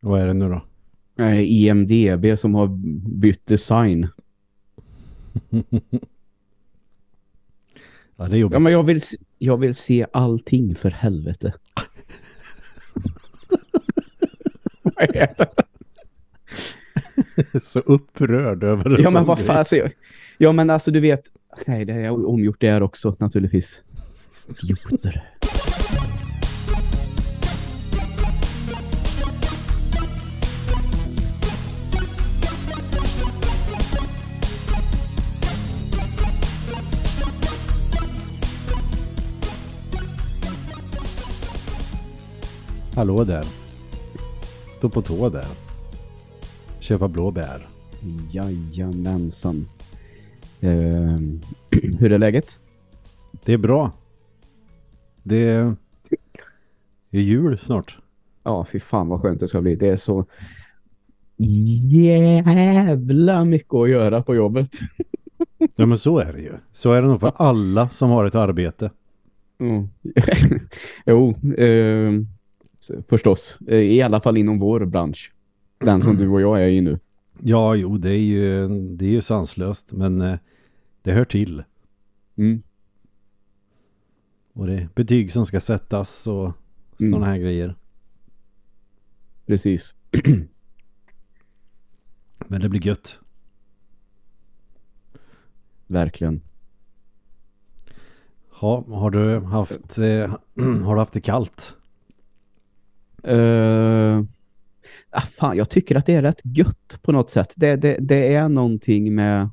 Vad är det nu då? IMDB som har bytt design. Ja, det är jobbigt. Ja, men jag vill, jag vill se allting för helvete. Vad är det? Så upprörd över en Ja, men vad fan. Alltså, jag- ja, men alltså du vet. Nej, det är omgjort där också naturligtvis. Idioter. Hallå där. Stå på tå där. Köpa blåbär. Jajamensan. Ehm, hur är läget? Det är bra. Det är, det är jul snart. Ja, fy fan vad skönt det ska bli. Det är så jävla mycket att göra på jobbet. Ja men så är det ju. Så är det nog för alla som har ett arbete. Mm. jo, så- förstås. Eh, I alla fall inom vår bransch. Den som du och jag är i nu. Ja, jo, det är ju, det är ju sanslöst. Men eh, det hör till. Mm. Och det är betyg som ska sättas och Mm. sådana här grejer. Precis. Men det blir gött. Verkligen. Ha, har du haft eh, har du haft det kallt? Uh, ah, fan, jag tycker att det är rätt gött på något sätt. Det, det, det är någonting med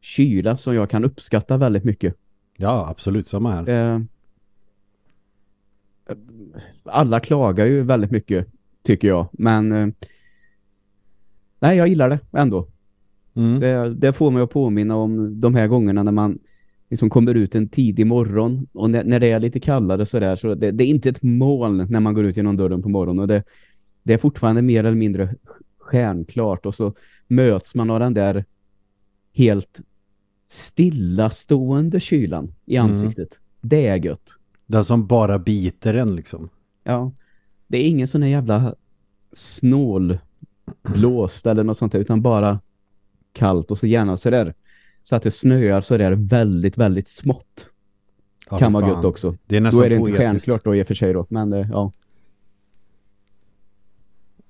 kyla som jag kan uppskatta väldigt mycket. Ja, absolut samma här. Eh, alla klagar ju väldigt mycket, tycker jag. Men eh, nej, jag gillar det ändå. Mm. Det, det får mig att påminna om de här gångerna när man liksom kommer ut en tidig morgon och när, när det är lite kallare så där så det, det är inte ett moln när man går ut genom dörren på morgonen och det, det är fortfarande mer eller mindre stjärnklart och så möts man av den där helt stillastående kylan i Mm. ansiktet. Det är gött. Den som bara biter en liksom. Ja. Det är ingen sån här jävla snålblåst eller något sånt där, utan bara kallt och så gärna så där så att det snöar så där väldigt, väldigt smått. Ja, kan vara gött också. Det är Då nästan är det inte poetiskt. stjärnklart då i och för sig då, men eh, ja.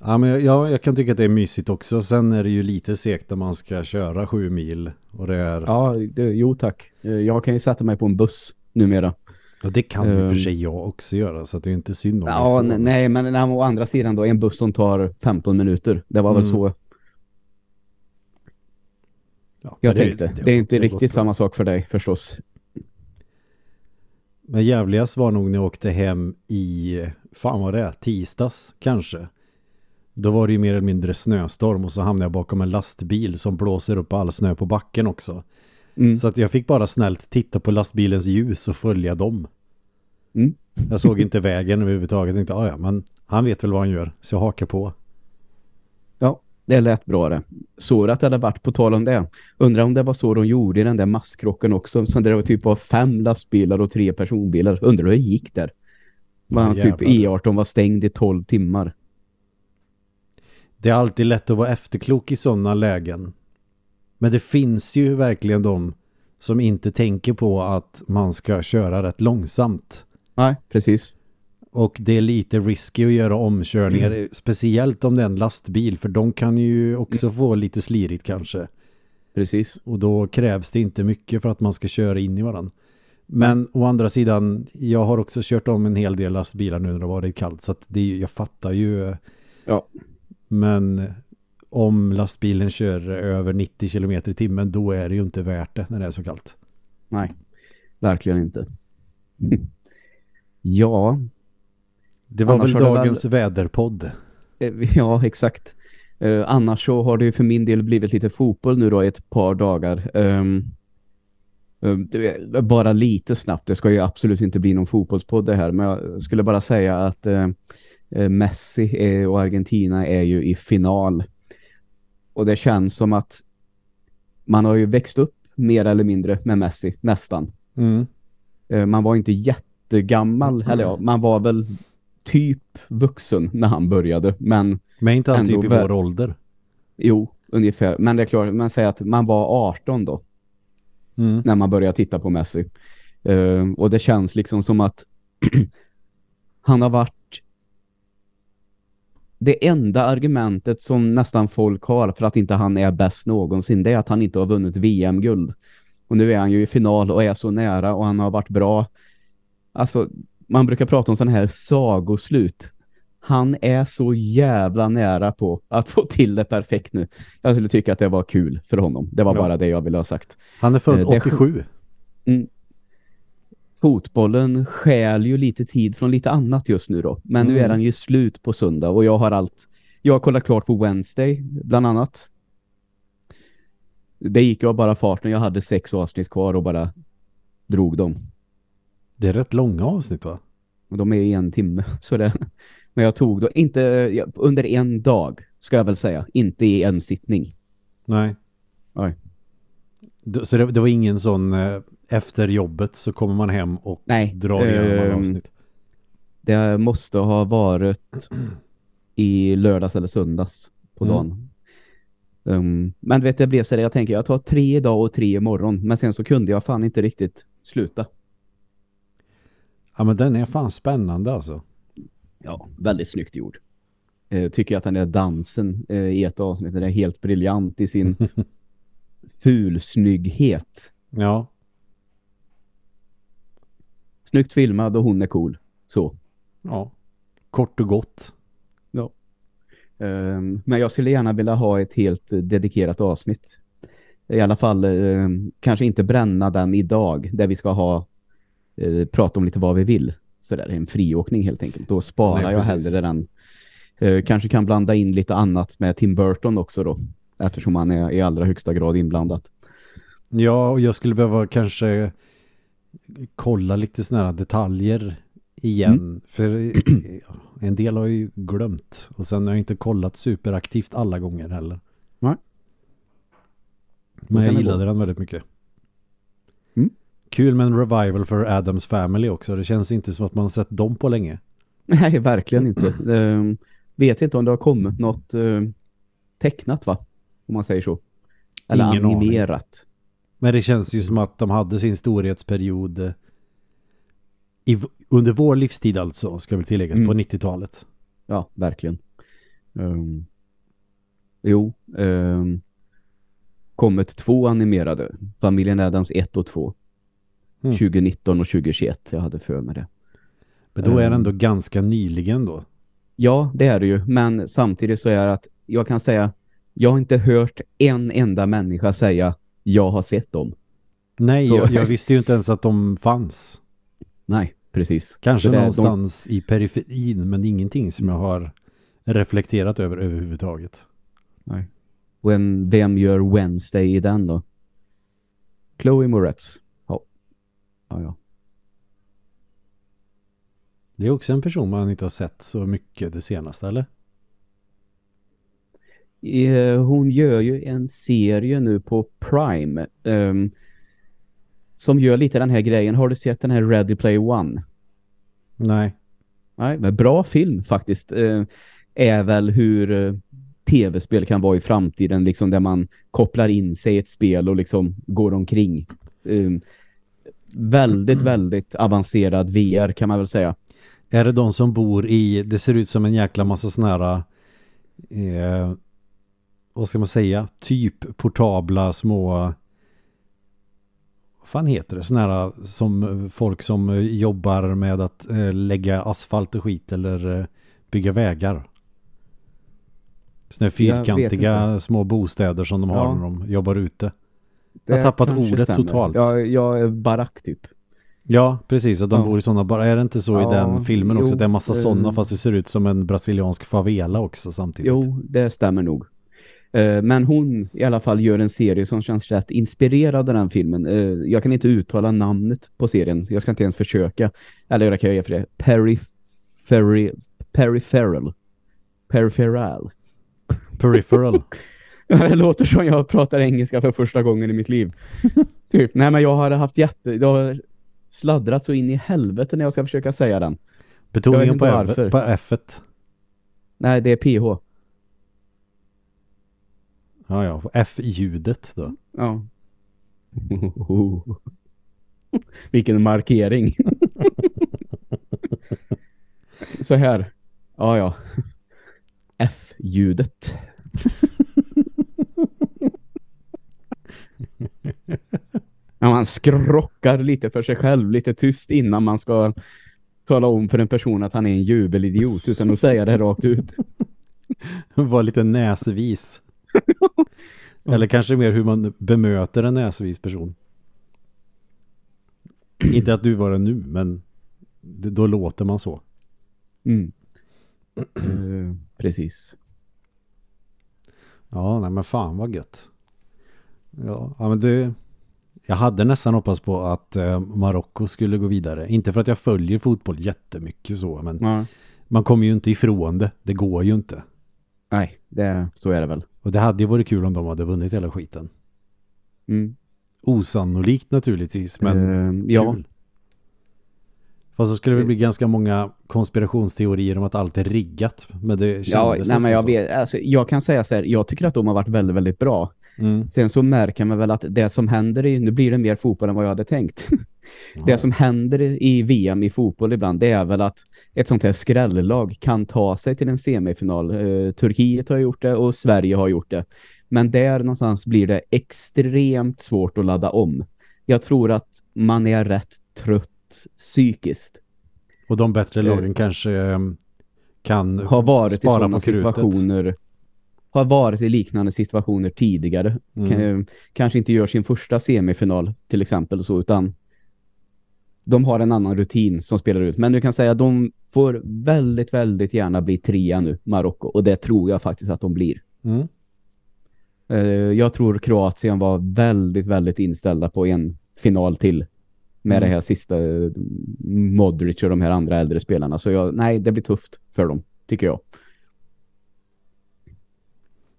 Ja, men jag, jag, jag kan tycka att det är mysigt också. Sen är det ju lite segt när man ska köra sju mil. Och det är... Ja, det, jo tack. Eh, Jag kan ju sätta mig på en buss numera. Och det kan ju för Ehm. sig jag också göra. Så att det är inte synd om Ja, det nej, men å andra sidan då, en buss som tar 15 minuter. Det var väl Mm. så Ja, jag det- tänkte. Det, är inte det har gått riktigt samma sak för dig förstås. Men jävligast var nog när jag åkte hem i, fan vad det är, tisdags kanske. Då var det ju mer eller mindre snöstorm och så hamnade jag bakom en lastbil som blåser upp all snö på backen också. Mm. Så att jag fick bara snällt titta på lastbilens ljus och följa dem. Mm. Jag såg inte vägen överhuvudtaget. Jag tänkte, "Ah, ja men han vet väl vad han gör. Så jag hakar på. Det lät bra det. Så att det hade varit på tal om det. Undrar om det var så de gjorde i den där masskrocken också. Så det var typ var fem lastbilar och tre personbilar. Undrar hur det gick där. Man, typ jävlar. E18 var stängd i 12 timmar. Det är alltid lätt att vara efterklok i sådana lägen. Men det finns ju verkligen de som inte tänker på att man ska köra rätt långsamt. Nej, precis. Och det är lite risky att göra omkörningar, speciellt om det är en lastbil, för de kan ju också få lite slirigt kanske. Precis. Och då krävs det inte mycket för att man ska köra in i varandra. Men å andra sidan, jag har också kört om en hel del lastbilar nu när det varit kallt, så att det, jag fattar ju. Ja. Men om lastbilen kör över 90 km i timmen, då är det ju inte värt det när det är så kallt. Nej, verkligen inte. ja, Det var Annars väl dagens väderpodd. eh, ja exakt. Eh, annars så har det ju för min del blivit lite fotboll nu då i ett par dagar. Det är bara lite snabbt. Det ska ju absolut inte bli någon fotbollspodd det här. Men jag skulle bara säga att eh, eh, Messi och Argentina är ju i final. Och det känns som att man har ju växt upp mer eller mindre med Messi, nästan. Mm. Eh, man var inte jättegammal, eller ja, man var väl typ vuxen när han började. Men Men inte han typ i vår ålder. jo, ungefär. Men det är klart, man säger att man var 18 då. Mm. när man börjar titta på Messi. Eh, och det känns liksom som att han har varit det enda argumentet som nästan folk har för att inte han är bäst någonsin det är att han inte har vunnit VM-guld. Och nu är han ju i final och är så nära och han har varit bra. Alltså, man brukar prata om sån här sagoslut. Han är så jävla nära på att få till det perfekt nu. Jag skulle tycka att det var kul för honom. Det var Ja. bara det jag ville ha sagt Han är född Eh, det är 87. fotbollen stjäl ju lite tid från lite annat just nu då. Men nu Mm. är den ju slut på söndag och jag har allt. Jag har kollat klart på Wednesday bland annat. Det gick jag bara farten. Jag hade sex avsnitt kvar och bara drog dem. Det är rätt långa avsnitt va? De är i en timme. Så det, men jag tog då, inte under en dag ska jag väl säga. Inte i en sittning. Nej. D- Så det, det var ingen sån eh, efter jobbet så kommer man hem och Nej, drar igenom alla ehm, avsnitt. Det måste ha varit i lördags eller söndags på Mm. dagen. Um, men vet, det blev så där, jag tänker jag tar tre idag och tre imorgon. Men sen så kunde jag fan inte riktigt sluta. Ja men den är fan spännande alltså. Ja, väldigt snyggt gjord. Eh, tycker att den där dansen eh, i ett avsnitt den är helt briljant i sin fulsnygghet. Ja. Snyggt filmad och hon är cool. Så. Ja. Kort och gott. Ehm, men jag skulle gärna vilja ha ett helt eh, dedikerat avsnitt. I alla fall ehm, kanske inte bränna den idag där vi ska ha eh, prata om lite vad vi vill. Så där en friåkning helt enkelt. Då sparar Nej, jag hellre den. Eh, kanske kan blanda in lite annat med Tim Burton också då. Eftersom han är i allra högsta grad inblandat. Ja, och jag skulle behöva kanske kolla lite såna här detaljer igen. Mm. För en del har jag ju glömt. Och sen har jag inte kollat superaktivt alla gånger heller. Nej. Men jag gillade den väldigt mycket. Kul med en revival för Adams Family också. Det känns inte som att man har sett dem på länge. Nej, verkligen inte. Ehm, vet inte om det har kommit något eh, tecknat va? Om man säger så. Eller Ingen aning. animerat. Men det känns ju som att de hade sin storhetsperiod eh, i, under vår livstid alltså, ska väl tilläggas, Mm. på 90-talet. Ja, verkligen. Um, jo, um, kommit två animerade. Familjen Adams 1 och 2. Mm. 2019 och 2021. Jag hade för mig det. Men då är det Ehm. ändå ganska nyligen då. Ja, det är det ju. Men samtidigt så är det att jag kan säga jag har inte hört en enda människa säga jag har sett dem. Nej, Så- jag, jag visste ju inte ens att de fanns. Nej, precis. Kanske det någonstans i periferin, men ingenting som jag har reflekterat över överhuvudtaget. Nej. Vem, vem gör Wednesday i den då? Chloe Moretz. Ja. Ja. Det är också en person man inte har sett så mycket det senaste, eller? Eh, Hon gör ju en serie nu på Prime ehm, som gör lite den här grejen. Har du sett den här Ready Player One? Nej. Nej, men bra film faktiskt. Eh, är väl hur eh, tv-spel kan vara i framtiden, liksom där man kopplar in sig i ett spel och liksom går omkring. Ehm, väldigt, väldigt avancerad VR kan man väl säga. Är det de som bor i, det ser ut som en jäkla massa såna här, eh, vad ska man säga, typ portabla små, vad fan heter det, såna här som folk som jobbar med att eh, lägga asfalt och skit eller eh, bygga vägar. Såna här fyrkantiga små bostäder som de har Ja. när de jobbar ute. Det Jag har tappat ordet stämmer. totalt. Ja, ja, eh, barack typ. Ja, precis. Att de Ja. bor i sådana bara. Är det inte så Ja, i den filmen också? jo, att det är en massa eh. sådana fast det ser ut som en brasiliansk favela också samtidigt. Jo, det stämmer nog. Eh, Men hon i alla fall gör en serie som känns rätt inspirerad av den filmen. Eh, Jag kan inte uttala namnet på serien. så Jag ska inte ens försöka. Eller jag kan göra för det. Periphery, peripheral. Peripheral. Peripheral. Det låter som jag pratar engelska för första gången i mitt liv. typ. Nej, men jag har haft jätte... Jag har sladdrat så in i helvete när jag ska försöka säga den. Betoningen på, F, på F. -et. Nej, det är PH. Ja, ja. F-ljudet då. Ja. Vilken markering. Så här. Ja, ja. F-ljudet. Ja, man skrockar lite för sig själv, lite tyst innan man ska tala om för en person att han är en jubelidiot utan att säga det rakt ut. Var lite näsvis. Eller kanske mer hur man bemöter en näsvis person. Inte att du var det nu, men då låter man så. Mm. Eh, precis. Ja, nej men fan vad gött. Ja, ja men det... Jag hade nästan hoppats på att eh, Marocko skulle gå vidare. Inte för att jag följer fotboll jättemycket så, men Ja. man kommer ju inte ifrån det. Det går ju inte. Nej, det, så är det väl. Och det hade ju varit kul om de hade vunnit hela skiten. Mm. Osannolikt naturligtvis, men Eh, ja, kul. Fast så skulle det bli ganska många konspirationsteorier om att allt är riggat. Men det kändes ja nej, men jag, så. vet, alltså, jag kan säga så här, jag tycker att de har varit väldigt, väldigt bra. Mm. Sen så märker man väl att det som händer i, nu blir det mer fotboll än vad jag hade tänkt. Det som händer i VM i fotboll ibland, det är väl att ett sånt här skrällag kan ta sig till en semifinal. Eh, Turkiet har gjort det och Sverige har gjort det. Men där någonstans blir det extremt svårt att ladda om. Jag tror att man är rätt trött psykiskt. Och de bättre Eh. lagen kanske eh, kan Har varit i spara sådana på krutet. situationer har varit i liknande situationer tidigare. Mm. K- kanske inte gör sin första semifinal till exempel så utan de har en annan rutin som spelar ut. Men du kan säga att de får väldigt, väldigt gärna bli trea nu, Marocko. Och det tror jag faktiskt att de blir. Mm. Eh, jag tror Kroatien var väldigt, väldigt inställda på en final till med Mm. det här sista eh, Modric och de här andra äldre spelarna. Så jag, nej, det blir tufft för dem, tycker jag.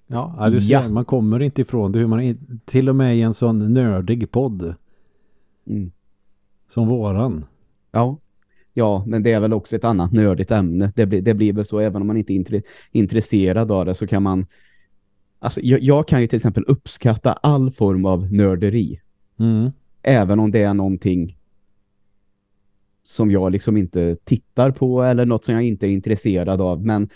Ja, du ser, Ja. man kommer inte ifrån det. Hur man till och med i en sån nördig podd Mm. som våran. Ja. Ja, men det är väl också ett annat nördigt ämne. Det blir, det blir väl så, även om man inte är intre, intresserad av det så kan man... Alltså, jag, jag kan ju till exempel uppskatta all form av nörderi. Mm. Även om det är någonting som jag liksom inte tittar på eller något som jag inte är intresserad av. Men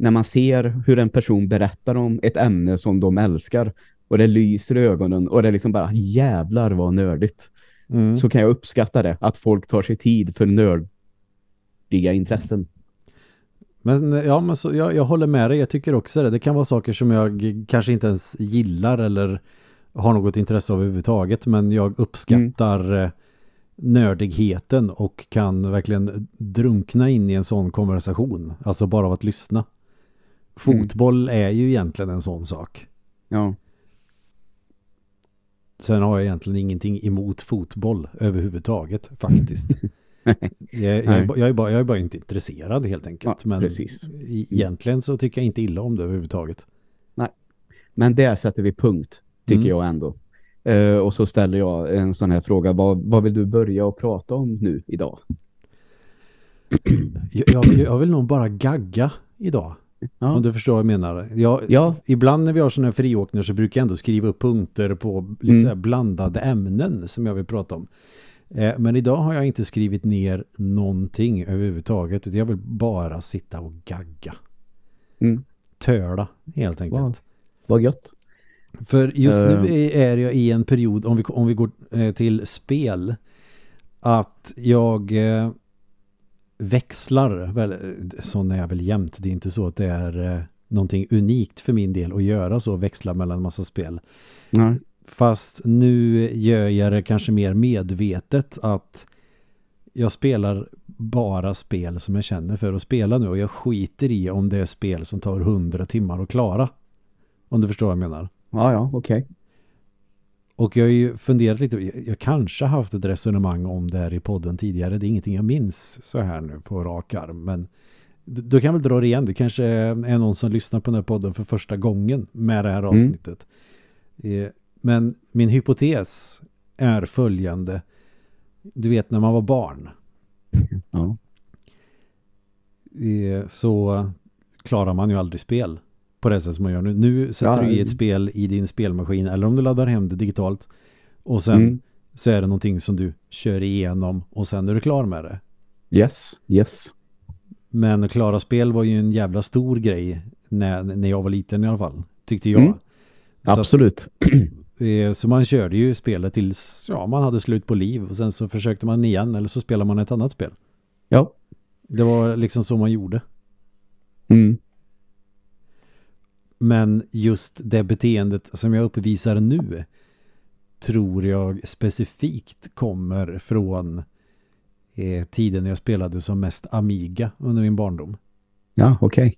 när man ser hur en person berättar om ett ämne som de älskar och det lyser i ögonen och det är liksom bara jävlar vad nördigt Mm. så kan jag uppskatta det. Att folk tar sig tid för nördiga intressen. Men ja, men så, jag, jag håller med dig. Jag tycker också det. Det kan vara saker som jag kanske inte ens gillar eller har något intresse av överhuvudtaget. Men jag uppskattar eh, nördigheten och kan verkligen drunkna in i en sån konversation. Alltså bara av att lyssna. Fotboll är ju egentligen en sån sak. Ja. Sen har jag egentligen ingenting emot fotboll överhuvudtaget faktiskt. jag, jag, är, jag, är bara, jag är bara inte intresserad helt enkelt. Ja, Men precis. egentligen så tycker jag inte illa om det överhuvudtaget. Men där sätter vi punkt, tycker Mm. jag ändå. Eh, och så ställer jag en sån här fråga. Vad, vad vill du börja att prata om nu idag? Jag, jag, jag vill nog bara gagga idag. Ja. Om du förstår vad jag menar. Jag, Ja. Ibland när vi har sådana här friåkningar så brukar jag ändå skriva upp punkter på lite Mm. blandade ämnen som jag vill prata om. Eh, men idag har jag inte skrivit ner någonting överhuvudtaget. utan Jag vill bara sitta och gagga. Mm. Töla helt enkelt. Wow. Vad gött. För just Eh. nu är- är jag i en period, om vi, om vi går eh, till spel, att jag eh, växlar, väl, sån är jag väl jämt. Det är inte så att det är eh, någonting unikt för min del att göra så, växla mellan massa spel. Ja. Fast nu gör jag det kanske mer medvetet att jag spelar bara spel som jag känner för att spela nu och jag skiter i om det är spel som tar 100 timmar att klara. Om du förstår vad jag menar. Ja, ja, okej. Och jag har ju funderat lite, jag, kanske har haft ett resonemang om det här i podden tidigare. Det är ingenting jag minns så här nu på rak arm. Men d- då kan väl dra det igen. Det kanske är någon som lyssnar på den här podden för första gången med det här Mm. avsnittet. Eh, Men min hypotes är följande. Du vet när man var barn. Eh, så klarar man ju aldrig spel på det sätt som man gör nu. Nu sätter Ja, du i ett spel i din spelmaskin eller om du laddar hem det digitalt och sen Mm. så är det någonting som du kör igenom och sen är du klar med det. Yes, yes. Men klara spel var ju en jävla stor grej när, när jag var liten i alla fall, tyckte jag. Mm. Så, att, Absolut. eh, så man körde ju spelet tills ja, man hade slut på liv och sen så försökte man igen eller så spelade man ett annat spel. Ja. Det var liksom så man gjorde. Mm. Men just det beteendet som jag uppvisar nu tror jag specifikt kommer från eh, tiden när jag spelade som mest Amiga under min barndom. Ja, okej.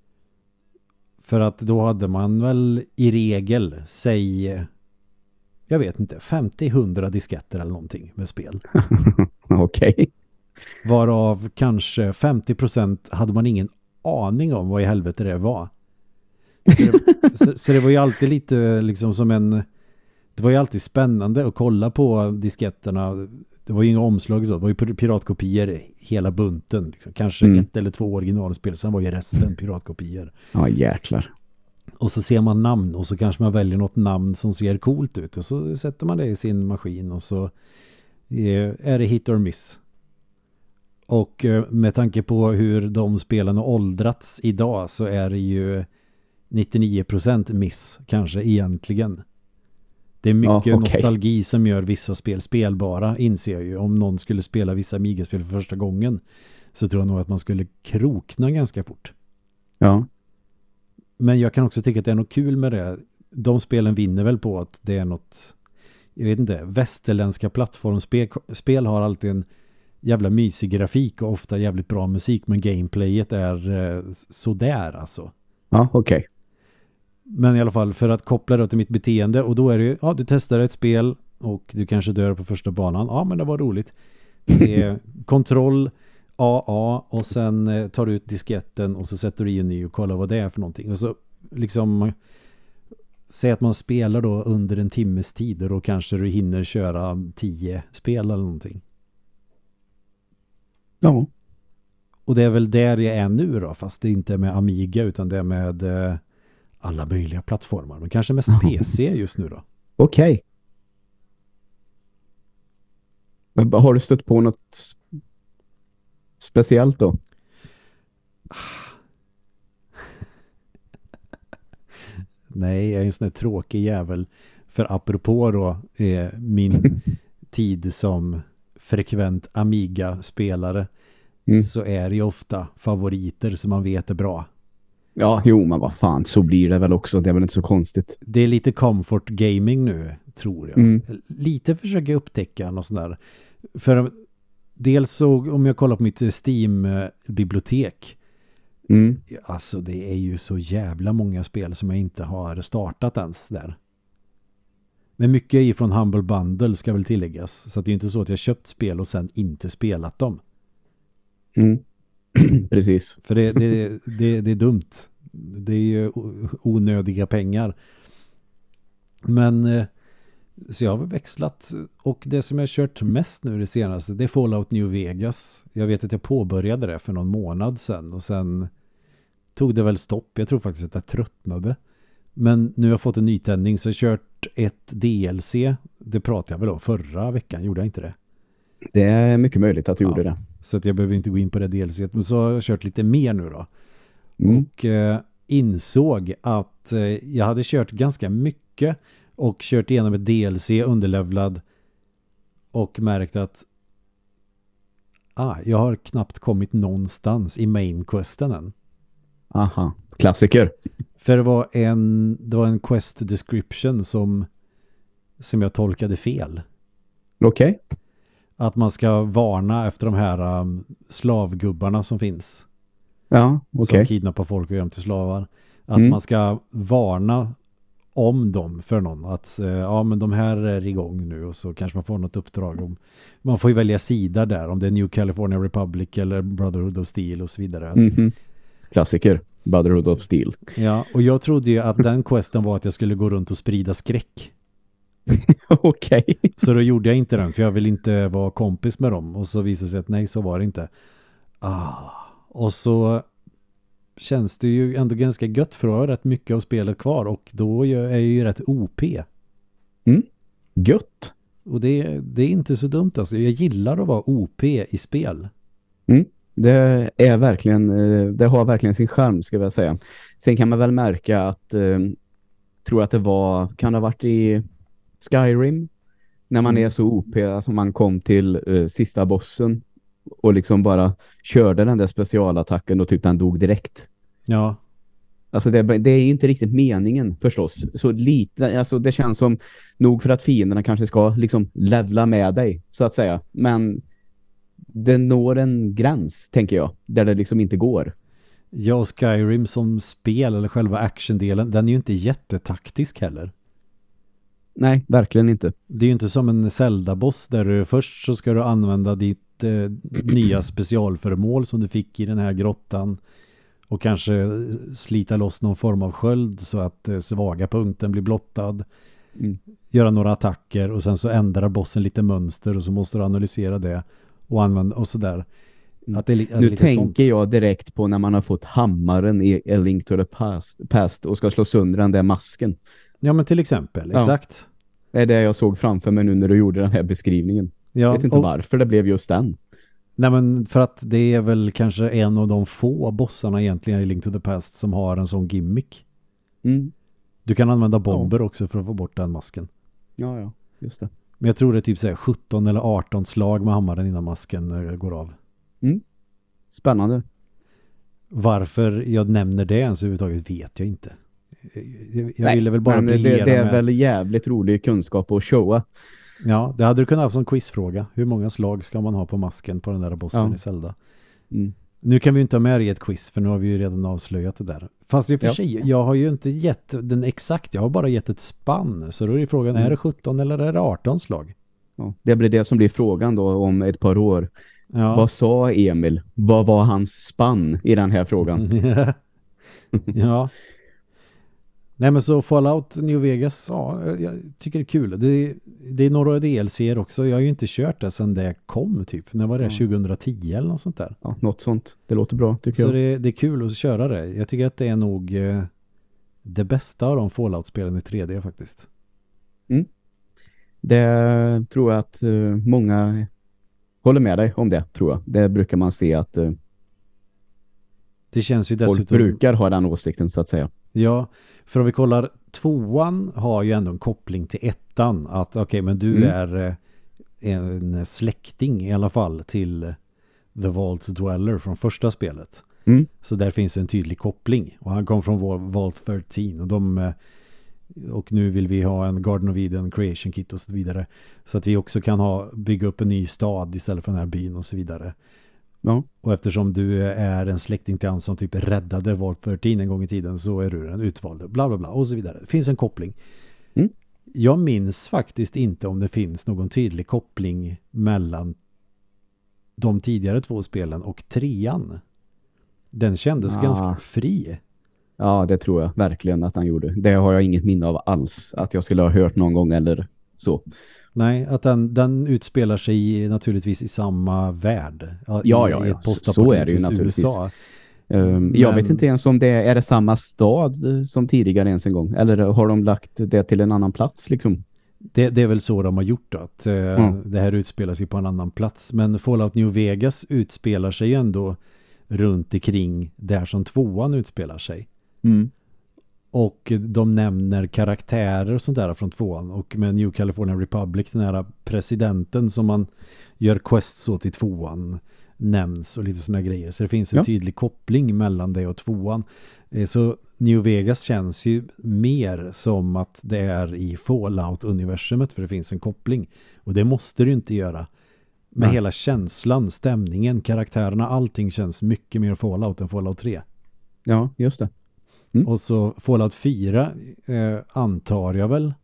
För att då hade man väl i regel, säg, jag vet inte, 50-100 disketter eller någonting med spel. Okej. Varav kanske 50% hade man ingen aning om vad i helvete det var. Så det, så, så det var ju alltid lite liksom som en... Det var ju alltid spännande att kolla på disketterna. Det var ju inga omslag så. Det var ju piratkopior hela bunten. Liksom. Kanske Mm. ett eller två originalspel. Sen var ju resten piratkopior. Ja, jäklar. Och så ser man namn och så kanske man väljer något namn som ser coolt ut. Och så sätter man det i sin maskin och så eh, är det hit or miss. Och eh, med tanke på hur de spelen har åldrats idag så är det ju 99% miss kanske egentligen. Det är mycket Ja, okej. nostalgi som gör vissa spel spelbara inser jag ju. Om någon skulle spela vissa Amiga-spel för första gången så tror jag nog att man skulle krokna ganska fort. Ja. Men jag kan också tycka att det är något kul med det. De spelen vinner väl på att det är något, jag vet inte, västerländska plattformsspel spel har alltid en jävla mysig grafik och ofta jävligt bra musik men gameplayet är eh, sådär alltså. Ja, okej. Men i alla fall för att koppla det till mitt beteende och då är det ju, ja du testar ett spel och du kanske dör på första banan. Ja men det var roligt. Det är kontroll AA och sen eh, tar du ut disketten och så sätter du i en ny och kollar vad det är för någonting. Och så liksom säg att man spelar då under en timmes tid och då kanske du hinner köra tio spel eller någonting. Ja. Och det är väl där jag är nu då, fast det inte är med Amiga utan det är med eh, alla möjliga plattformar. Men kanske mest PC just nu då. Okej. Men Har du stött på något speciellt då? Nej, jag är en sån här tråkig jävel. För apropå då eh, min tid som frekvent Amiga-spelare Mm. så är det ju ofta favoriter som man vet är bra. Ja, jo, men vad fan, så blir det väl också. Det är väl inte så konstigt. Det är lite comfort gaming nu, tror jag. Mm. Lite försöker upptäcka något sånt där. För dels så, om jag kollar på mitt Steam-bibliotek Mm. Alltså det är ju så jävla många spel som jag inte har startat ens där. Men mycket är från Humble Bundle ska väl tilläggas. Så det är inte så att jag köpt spel och sen inte spelat dem. Mm. Precis. För det, det, det, det är dumt. Det är ju onödiga pengar. Men eh, så jag har växlat och det som jag kört mest nu det senaste det är Fallout New Vegas. Jag vet att jag påbörjade det för någon månad sedan och sen tog det väl stopp. Jag tror faktiskt att jag tröttnade. Men nu har jag fått en nytändning så jag har kört ett DLC. Det pratade jag väl om förra veckan, gjorde jag inte det? Det är mycket möjligt att du Ja. gjorde det. Så att jag behöver inte gå in på det DLC. Men så har jag kört lite mer nu då. Mm. Och eh, insåg att eh, jag hade kört ganska mycket och kört igenom ett DLC underlevlad och märkt att ah, jag har knappt kommit någonstans i main questen än. Aha. Klassiker. För det var en, det var en quest description som, som jag tolkade fel. Okej. Att man ska varna efter de här um, slavgubbarna som finns. Ja, okej. som kidnappar folk och gör dem till slavar. Att Mm. man ska varna om dem för någon. Att eh, ja men de här är igång nu och så kanske man får något uppdrag om. Man får ju välja sida där om det är New California Republic eller Brotherhood of Steel och så vidare. Mhm. Klassiker. Brotherhood of Steel. Ja, och jag trodde ju att den questen var att jag skulle gå runt och sprida skräck. Okej. Så då gjorde jag inte den för jag vill inte vara kompis med dem. Och så visade det sig att nej, så var det inte. Ah. Och så känns det ju ändå ganska gött för att ha rätt mycket av spelet kvar och då är jag ju rätt OP. Mm. Gött. Och det, det är inte så dumt alltså. Jag gillar att vara OP i spel. Mm. Det är verkligen, eh, det har verkligen sin charm ska jag säga. Sen kan man väl märka att, eh, tror att det var, kan det ha varit i Skyrim? När man Mm. är så OP, alltså man kom till eh, sista bossen och liksom bara körde den där specialattacken och typ den dog direkt. Ja, Alltså det, det är ju inte riktigt meningen förstås. Så lite, alltså det känns som nog för att fienderna kanske ska liksom levla med dig så att säga. Men det når en gräns tänker jag. Där det liksom inte går. och Skyrim som spel eller själva actiondelen, den är ju inte jättetaktisk heller. Nej, verkligen inte. Det är ju inte som en Zelda-boss där du först så ska du använda ditt eh, nya specialföremål som du fick i den här grottan och kanske slita loss någon form av sköld så att eh, svaga punkten blir blottad. Mm. Göra några attacker och sen så ändrar bossen lite mönster och så måste du analysera det och använda och sådär. Mm. Att det är Nu tänker sånt. jag direkt på när man har fått hammaren i A Link to the Past, past och ska slå sönder den där masken. Ja men till exempel, Ja. exakt. Det är det jag såg framför mig nu när du gjorde den här beskrivningen. Ja, Jag vet inte och- varför det blev just den. Nej men för att det är väl kanske en av de få bossarna egentligen i Link to the Past som har en sån gimmick. Mm. Du kan använda bomber också för att få bort den masken. Ja, ja, just det. Men jag tror det är typ så här 17 eller 18 slag med hammaren innan masken eh, går av. Spännande. Varför jag nämner det ens överhuvudtaget vet jag inte. Jag, Nej, ville väl bara men det, det är med... väl jävligt rolig kunskap att showa. Ja, det hade du kunnat ha som quizfråga. Hur många slag ska man ha på masken på den där bossen Ja. i Zelda? Mm. Nu kan vi ju inte ha med det i ett quiz för nu har vi ju redan avslöjat det där. Fast i och för Ja. sig, jag har ju inte gett den exakt, jag har bara gett ett spann. Så då är ju frågan, Mm. är det 17 eller är det 18 slag? Ja, det blir det som blir frågan då om ett par år. Ja. Vad sa Emil? Vad var hans spann i den här frågan? ja. Nej men så Fallout New Vegas, ja, jag tycker det är kul. Det, det är några DLC också. Jag har ju inte kört det sedan det kom typ. När var det? Ja. 2010 eller något sånt där. Ja, något sånt. Det låter bra tycker Så jag. det, det är kul att köra det. Jag tycker att det är nog eh, det bästa av de Fallout-spelen i 3D faktiskt. Det tror jag att eh, många håller med dig om det, tror jag. Det brukar man se att uh, Det känns ju folk dessutom... brukar ha den åsikten så att säga. Ja, för om vi kollar tvåan har ju ändå en koppling till ettan. Att okej, men du Mm. är eh, en släkting i alla fall till The Vault Dweller från första spelet. Mm. Så där finns en tydlig koppling. Och han kom från Vault 13 och de eh, och nu vill vi ha en Garden of Eden Creation Kit och så vidare. Så att vi också kan ha bygga upp en ny stad istället för den här byn och så vidare. Ja. Och eftersom du är en släkting till han som typ räddade Vault 13 en gång i tiden så är du den utvalde. Bla bla bla och så vidare. Det finns en koppling. Mm. Jag minns faktiskt inte om det finns någon tydlig koppling mellan de tidigare två spelen och trean. Den kändes Ah. ganska fri. ja, det tror jag verkligen att han gjorde. Det har jag inget minne av alls. Att jag skulle ha hört någon gång eller så. Nej, att den, den utspelar sig naturligtvis i samma värld. Ja, i, ja, ja. ett Så- är det ju naturligtvis. USA. Um, Jag Men- vet inte ens om det är, är det samma stad eh, som tidigare ens en gång. Eller har de lagt det till en annan plats liksom? Det, det är väl så de har gjort att eh, Mm. det här utspelar sig på en annan plats. Men Fallout New Vegas utspelar sig ändå runt omkring där som tvåan utspelar sig. Och de nämner karaktärer och sånt där från tvåan. Och med New California Republic, den här presidenten som man gör quests åt i tvåan nämns och lite sådana grejer. Så det finns en Ja. tydlig koppling mellan det och tvåan. Eh, Så New Vegas känns ju mer som att det är i Fallout-universumet för det finns en koppling. Och det måste ju inte göra. Med Nej. hela känslan, stämningen, karaktärerna, allting känns mycket mer Fallout än Fallout 3. Ja, just det. Mm. Och så Fallout 4 eh, antar jag väl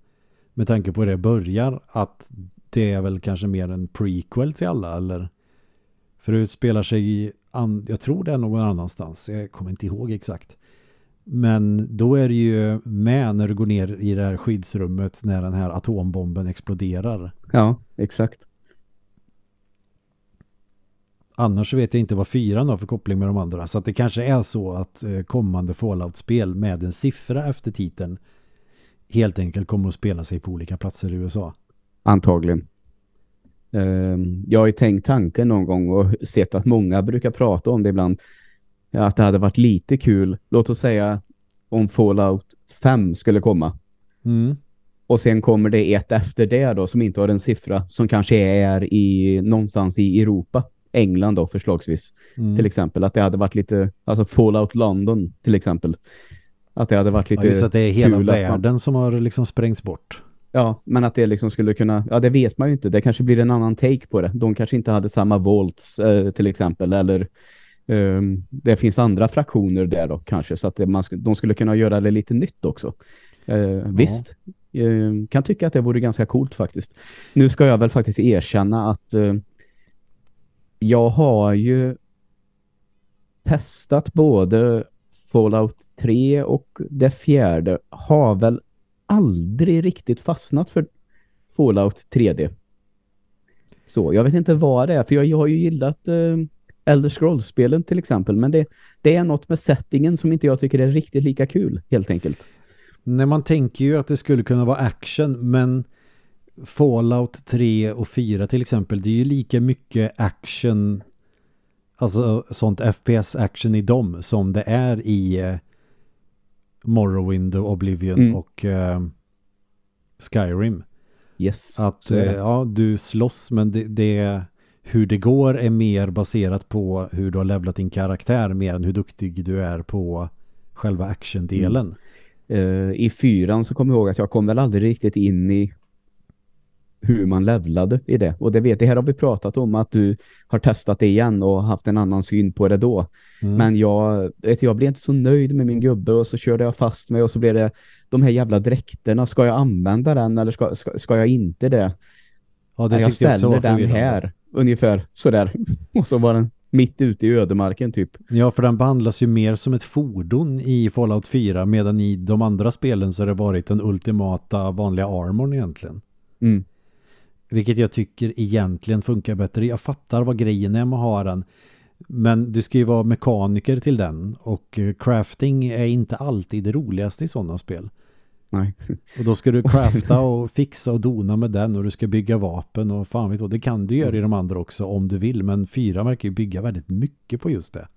med tanke på hur det börjar att det är väl kanske mer en prequel till alla eller för det utspelar sig i an, jag tror det är någon annanstans jag kommer inte ihåg exakt men då är det ju med när du går ner i det här skyddsrummet när den här atombomben exploderar Ja, exakt. Annars vet jag inte vad fyran har för koppling med de andra. Så att det kanske är så att eh, kommande Fallout-spel med en siffra efter titeln helt enkelt kommer att spela sig på olika platser i USA. Antagligen. Um, jag har ju tänkt tanken någon gång och sett att många brukar prata om det ibland. Att det hade varit lite kul, låt oss säga om Fallout 5 skulle komma. Mm. Och sen kommer det ett efter det då som inte har en siffra som kanske är i någonstans i Europa. England då förslagsvis. Mm. Till exempel att det hade varit lite, alltså Fallout London till exempel. Att det hade varit lite Ja, just att det är hela att man- världen som har liksom sprängts bort. Ja, men att det liksom skulle kunna, ja det vet man ju inte. Det kanske blir en annan take på det. De kanske inte hade samma volts eh, till exempel. Eller ehm, det finns andra fraktioner där då kanske. Så att det, man, sk- de skulle kunna göra det lite nytt också. Eh, Visst, eh, kan tycka att det vore ganska coolt faktiskt. Nu ska jag väl faktiskt erkänna att eh, jag har ju testat både Fallout 3 och det fjärde har väl aldrig riktigt fastnat för Fallout 3D. Så, jag vet inte vad det är, för jag, jag har ju gillat eh, Elder Scrolls-spelen till exempel, men det, det är något med settingen som inte jag tycker är riktigt lika kul, helt enkelt. När man tänker ju att det skulle kunna vara action men Fallout 3 och 4 till exempel det är ju lika mycket action alltså sånt FPS-action i dem som det är i eh, Morrowind och Oblivion Mm. och eh, Skyrim. Yes. Att eh, ja, du slåss men det, det hur det går är mer baserat på hur du har levlat din karaktär mer än hur duktig du är på själva actiondelen. Eh, I fyran så kommer jag ihåg att jag kom väl aldrig riktigt in i hur man levlade i det. Och det vet det här har vi pratat om att du har testat det igen och haft en annan syn på det då. Mm. Men jag, vet, jag blev inte så nöjd med min gubbe och så körde jag fast mig och så blev det de här jävla dräkterna. Ska jag använda den eller ska, ska, ska jag inte det? Ja, det jag tyckte jag var ställer den här ungefär sådär. Och så var den mitt ute i ödemarken typ. Ja, för den behandlas ju mer som ett fordon i Fallout 4 medan i de andra spelen så har det varit den ultimata vanliga armorn egentligen. Mm. Vilket jag tycker egentligen funkar bättre. Jag fattar vad grejen är med att ha den. Men du ska ju vara mekaniker till den och eh, crafting är inte alltid det roligaste i sådana spel. Nej. Och då ska du crafta och fixa och dona med den och du ska bygga vapen och fan vet vad. Det kan du göra i de andra också om du vill men fyra verkar ju bygga väldigt mycket på just det.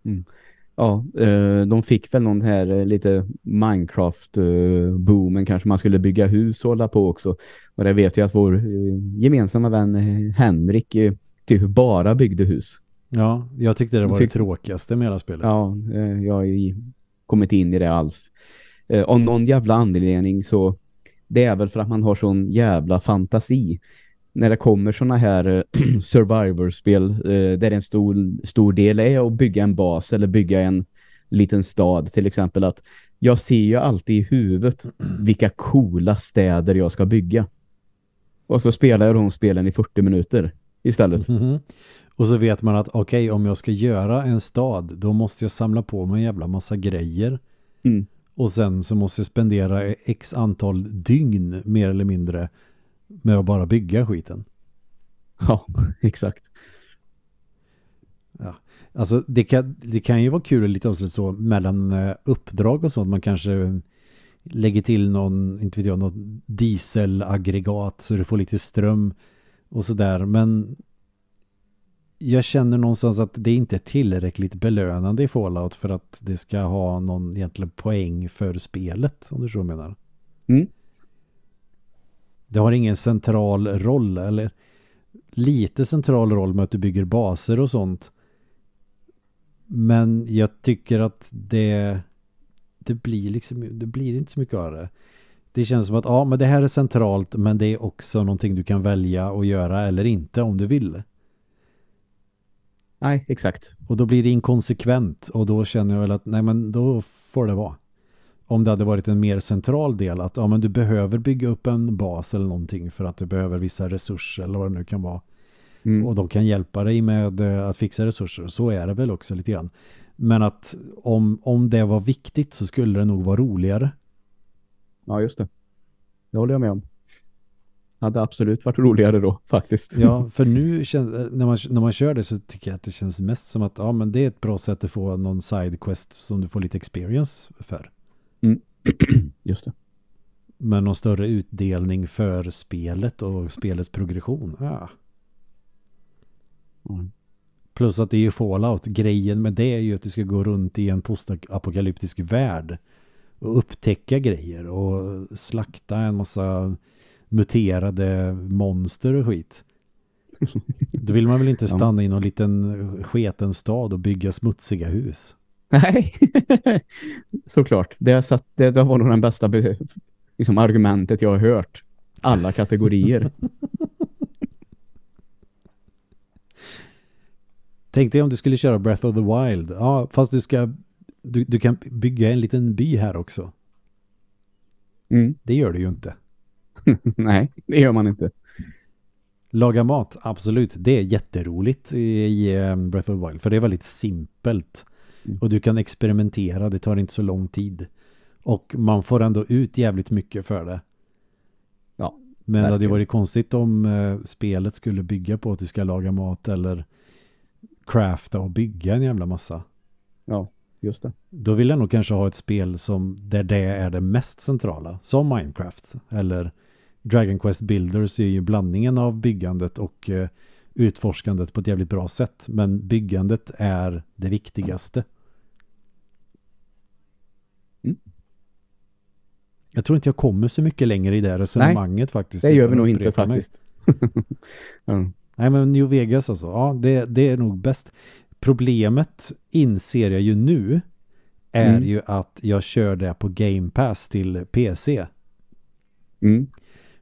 Ja, eh, de fick väl någon här eh, lite Minecraft-boomen kanske man skulle bygga hus och hålla på också. Och det vet jag att vår eh, gemensamma vän eh, Henrik eh, typ bara byggde hus. Ja, jag tyckte det var Tyck- det tråkigaste med hela spelet. Ja, eh, jag har ju kommit in i det alls. Eh, Av någon jävla anledning så det är väl för att man har sån jävla fantasi. När det kommer såna här eh, survivor-spel eh, där en stor, stor del är att bygga en bas eller bygga en liten stad till exempel att jag ser ju alltid i huvudet vilka coola städer jag ska bygga. Och så spelar jag de spelen i 40 minuter istället. Mhm. Och så vet man att okej, om jag ska göra en stad då måste jag samla på mig en jävla massa grejer. Mm. Och sen så måste jag spendera x antal dygn mer eller mindre med att bara bygga skiten. Ja, exakt. Alltså det kan, det kan ju vara kul lite avslut så mellan eh, uppdrag och sånt. Man kanske lägger till någon, inte vet jag, något dieselaggregat så du får lite ström och sådär. Men jag känner någonstans att det inte är tillräckligt belönande i Fallout för att det ska ha någon egentligen poäng för spelet, om du så menar. Mm. Det har ingen central roll eller lite central roll med att du bygger baser och sånt. Men jag tycker att det det blir liksom det blir inte så mycket av det. Det känns som att ja, men det här är centralt men det är också någonting du kan välja att göra eller inte om du vill. Nej, exakt. Och då blir det inkonsekvent och då känner jag väl att nej men då får det vara. Om det hade varit en mer central del att ja men du behöver bygga upp en bas eller någonting för att du behöver vissa resurser eller vad det nu kan vara. Mm. Och de kan hjälpa dig med eh, att fixa resurser. Så är det väl också lite grann. Men att om, om det var viktigt så skulle det nog vara roligare. Ja, just det. Det håller jag med om. hade absolut varit roligare då faktiskt. Ja, för nu känns, när, man, när man kör det så tycker jag att det känns mest som att ja, men det är ett bra sätt att få någon sidequest som du får lite experience för. Just det. Men någon större utdelning för spelet och spelets progression. Ja. Mm. Plus att det är ju Fallout. Grejen med det är ju att du ska gå runt i en postapokalyptisk värld och upptäcka grejer och slakta en massa muterade monster och skit. Då vill man väl inte stanna i någon liten sketen stad och bygga smutsiga hus. Nej, såklart. Det, satt, det, det var nog den bästa liksom, argumentet jag har hört. Alla kategorier. Tänk dig om du skulle köra Breath of the Wild. Ja, fast du ska du, du kan bygga en liten by här också. Mm. Det gör du ju inte. Nej, det gör man inte. Laga mat, absolut. Det är jätteroligt i, i eh, Breath of the Wild. För det är väldigt simpelt. Och du kan experimentera, det tar inte så lång tid. Och man får ändå ut jävligt mycket för det. Ja, Men det hade varit konstigt om eh, spelet skulle bygga på att du ska laga mat eller crafta och bygga en jävla massa. Ja, just det. Då vill jag nog kanske ha ett spel som där det är det mest centrala. Som Minecraft. Eller Dragon Quest Builders är ju blandningen av byggandet och eh, utforskandet på ett jävligt bra sätt. Men byggandet är det viktigaste. Mm. Jag tror inte jag kommer så mycket längre i det resonemanget Nej, faktiskt. det gör vi nog inte faktiskt. mm. Nej men New Vegas alltså, ja det, det är nog bäst. Problemet inser jag ju nu är mm. ju att jag kör det på Game Pass till PC. Mm.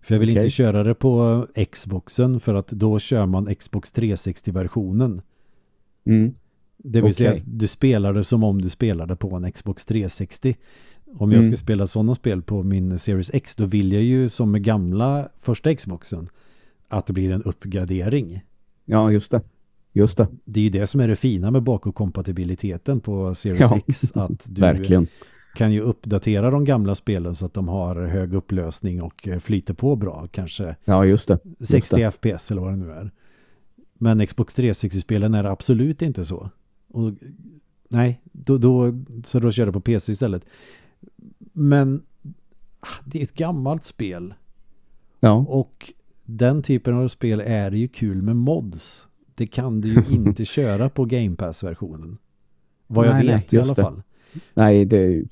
För jag vill okay. inte köra det på Xboxen för att då kör man Xbox 360-versionen. Mm. Det vill okay. säga att du spelar det som om du spelade på en Xbox 360. Om jag mm. ska spela sådana spel på min Series X då vill jag ju som med gamla första Xboxen att det blir en uppgradering. Ja, just det. Just det. Det är ju det som är det fina med bakåtkompatibiliteten på Series ja, X. Att du verkligen. Kan ju uppdatera de gamla spelen så att de har hög upplösning och eh, flyter på bra. Kanske ja, just det. Just 60 det. FPS eller vad det nu är. Men Xbox 360-spelen är absolut inte så. Och, nej, då, då, så då kör jag på PC istället. Men ah, det är ett gammalt spel. Ja. Och den typen av spel är ju kul med mods. Det kan du ju inte köra på Game Pass-versionen. Vad jag nej, vet nej, i alla det. fall. Nej, det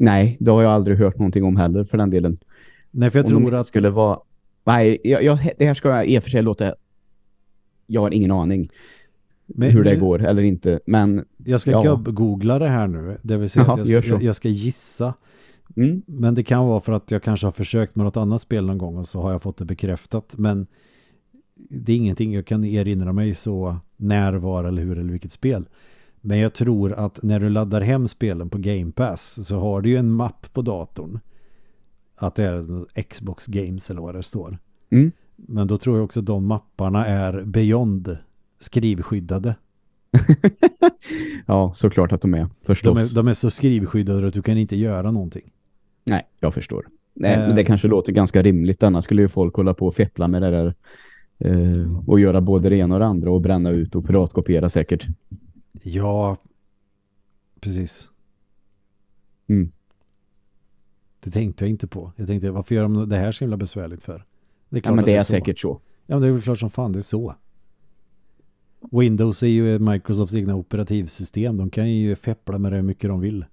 Nej, det har jag aldrig hört någonting om heller för den delen. Nej, för jag om tror att... skulle vara... Nej, jag, jag, det här ska jag i och för sig låta... Jag har ingen aning men, hur det går eller inte, men... Jag ska ja. googla det här nu. Det vill säga Aha, att jag ska, jag ska gissa Mm. Men det kan vara för att jag kanske har försökt med något annat spel någon gång och så har jag fått det bekräftat. Men det är ingenting jag kan erinra mig så när, var eller hur eller vilket spel. Men jag tror att när du laddar hem spelen på Game Pass så har du ju en mapp på datorn. Att det är Xbox Games eller vad det står. Mm. Men då tror jag också att de mapparna är beyond skrivskyddade. ja, såklart att de är, förstås. De är, de är så skrivskyddade att du kan inte göra någonting. Nej, jag förstår. Nej, men det eh. kanske låter ganska rimligt. Annars skulle ju folk hålla på och feppla med det där eh, och göra både det ena och det andra och bränna ut och piratkopiera säkert. Ja, precis. Mm. Det tänkte jag inte på. Jag tänkte, varför gör de det här så himla besvärligt för? Det är klart ja, men det, det är, är säkert så. Ja, men det är väl klart som fan det är så. Windows är ju Microsofts egna operativsystem. De kan ju feppla med det hur mycket de vill.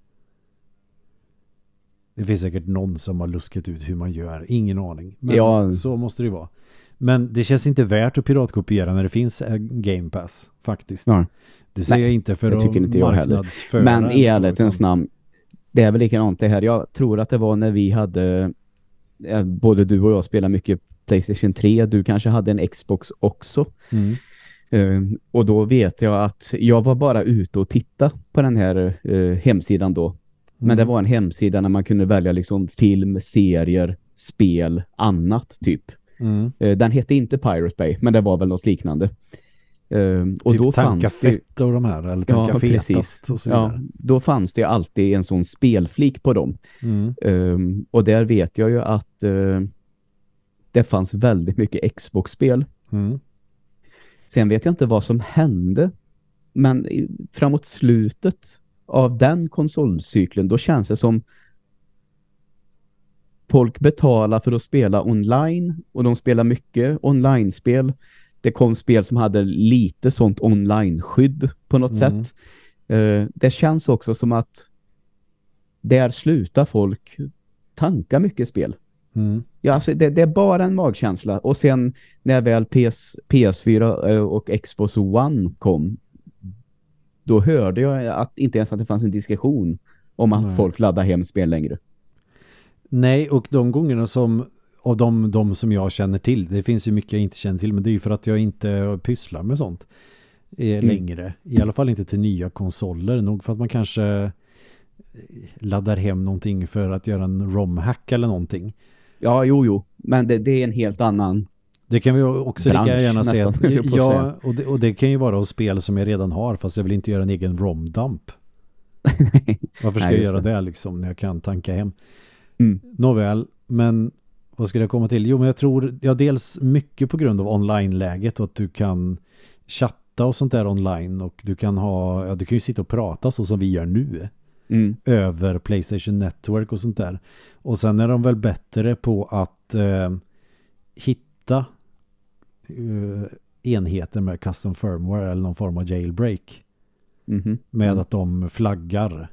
Det finns säkert någon som har luskat ut hur man gör. Ingen aning. Men ja. så måste det vara. Men det känns inte värt att piratkopiera när det finns Game Pass, faktiskt. Ja. Det säger jag inte för jag att inte marknadsföra. Men i ärlighetens namn, det är väl likadant det här. Jag tror att det var när vi hade, både du och jag spelade mycket Playstation 3. Du kanske hade en Xbox också. Mm. Uh, och då vet jag att jag var bara ute och titta på den här uh, hemsidan då men det mm. var en hemsida där man kunde välja liksom film, serier, spel, annat typ. Mm. Eh, den hette inte Pirate Bay, men det var väl något liknande. Um, och typ då tanka fanns det... och de här, eller tanka ja, fetast och så vidare. Ja, då fanns det alltid en sån spelflik på dem. Mm. Um, och där vet jag ju att uh, det fanns väldigt mycket Xbox-spel. Mm. Sen vet jag inte vad som hände. Men framåt slutet av den konsolcykeln, då känns det som folk betalar för att spela online och de spelar mycket online-spel. Det kom spel som hade lite sånt online-skydd på något Mm. sätt. Eh, det känns också som att där slutar folk tanka mycket spel. Mm. Ja, alltså det, det är bara en magkänsla. Och sen när väl PS, PS4 eh, och Xbox One kom, då hörde jag att inte ens att det fanns en diskussion om att Nej. folk laddar hem spel längre. Nej, och de gångerna som och de, de som jag känner till, det finns ju mycket jag inte känner till, men det är ju för att jag inte pysslar med sånt eh, längre. I alla fall inte till nya konsoler, nog för att man kanske eh, laddar hem någonting för att göra en ROM-hack eller någonting. Ja, jo, jo. Men det, det är en helt annan... Det kan vi också Bransch, lika gärna säga. nästan, Att, ja, och det, och det kan ju vara spel som jag redan har, fast jag vill inte göra en egen ROM-dump. Varför ska Nej, jag göra det. liksom när jag kan tanka hem? Mm. Nåväl, men vad ska jag komma till? Jo, men jag tror, ja dels mycket på grund av online-läget och att du kan chatta och sånt där online och du kan ha, ja du kan ju sitta och prata så som vi gör nu Mm. över Playstation Network och sånt där. Och sen är de väl bättre på att eh, hitta eh, enheter med custom firmware eller någon form av jailbreak Mhm. med Mm. att de flaggar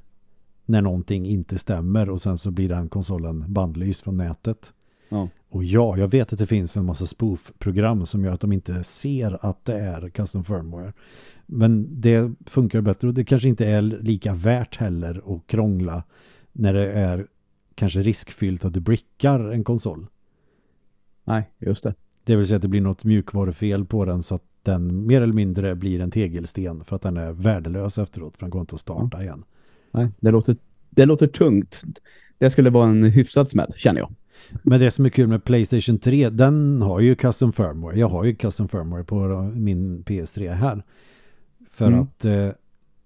när någonting inte stämmer och sen så blir den konsolen bandlyst från nätet. Ja. Och ja, jag vet att det finns en massa spoof-program som gör att de inte ser att det är custom firmware. Men det funkar bättre och det kanske inte är lika värt heller att krångla när det är kanske riskfyllt att du brickar en konsol. Nej, just det. Det vill säga att det blir något mjukvarufel på den så att den mer eller mindre blir en tegelsten för att den är värdelös efteråt för den går inte att starta igen. Nej, det låter, det låter tungt. Det skulle vara en hyfsad smäll, känner jag. Men det som är kul med Playstation 3, den har ju custom firmware. Jag har ju custom firmware på min PS3 här. För Mm. att eh,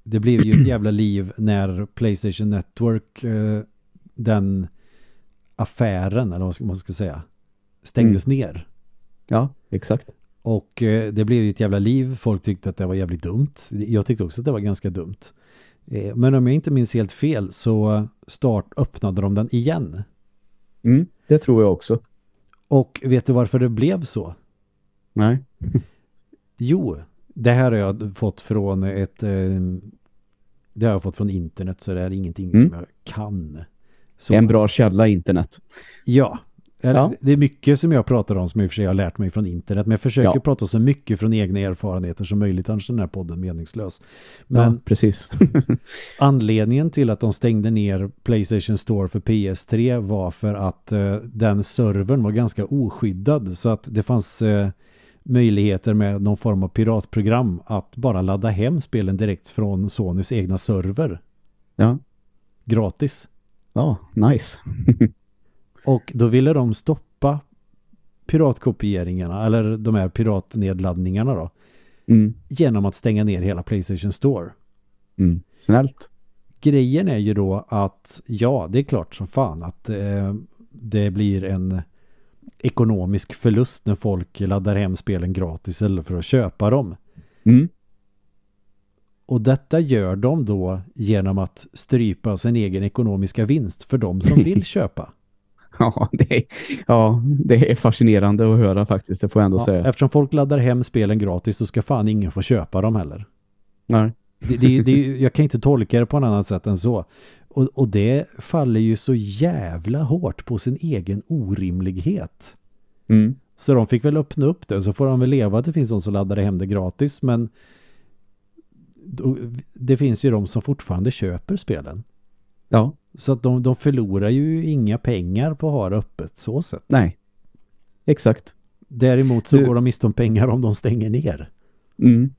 det blev ju ett jävla liv när Playstation Network, eh, den affären, eller vad ska man ska säga, stängdes ner. Ja, exakt. Och eh, det blev ju ett jävla liv. Folk tyckte att det var jävligt dumt. Jag tyckte också att det var ganska dumt. Eh, men om jag inte minns helt fel så start öppnade de den igen. Mm, det tror jag också. Och vet du varför det blev så? Nej. Jo, det här har jag fått från ett eh, det har jag fått från internet så det är ingenting Mm. som jag kan. Så, en bra källa, internet. Ja. Ja. Det är mycket som jag pratar om som i och för sig har lärt mig från internet. Men jag försöker Ja. prata så mycket från egna erfarenheter som möjligt. Annars är den här podden meningslös. Men ja, precis. anledningen till att de stängde ner Playstation Store för PS3 var för att eh, den servern var ganska oskyddad. Så att det fanns eh, möjligheter med någon form av piratprogram att bara ladda hem spelen direkt från Sonys egna server. Ja, Gratis. ja nice. Och då ville de stoppa piratkopieringarna eller de här piratnedladdningarna då Mm, genom att stänga ner hela Playstation Store. mm. Snällt. Grejen är ju då att ja, det är klart som fan att eh, det blir en ekonomisk förlust när folk laddar hem spelen gratis eller för att köpa dem. Mm. Och detta gör de då genom att strypa sin egen ekonomiska vinst för de som vill köpa. Ja, det är, ja, det är fascinerande att höra faktiskt, det får jag ändå Ja, säga. eftersom folk laddar hem spelen gratis så ska fan ingen få köpa dem heller. Nej. Det, det, det, jag kan inte tolka det på något annat sätt än så. Och, och det faller ju så jävla hårt på sin egen orimlighet. Mm. Så de fick väl öppna upp det så får de väl leva att det finns de som laddar hem det gratis men det finns ju de som fortfarande köper spelen. Ja, Så att de, de förlorar ju inga pengar på att ha det öppet så sett. nej. Exakt. Däremot så Du- går de miste om pengar om de stänger ner. Mm.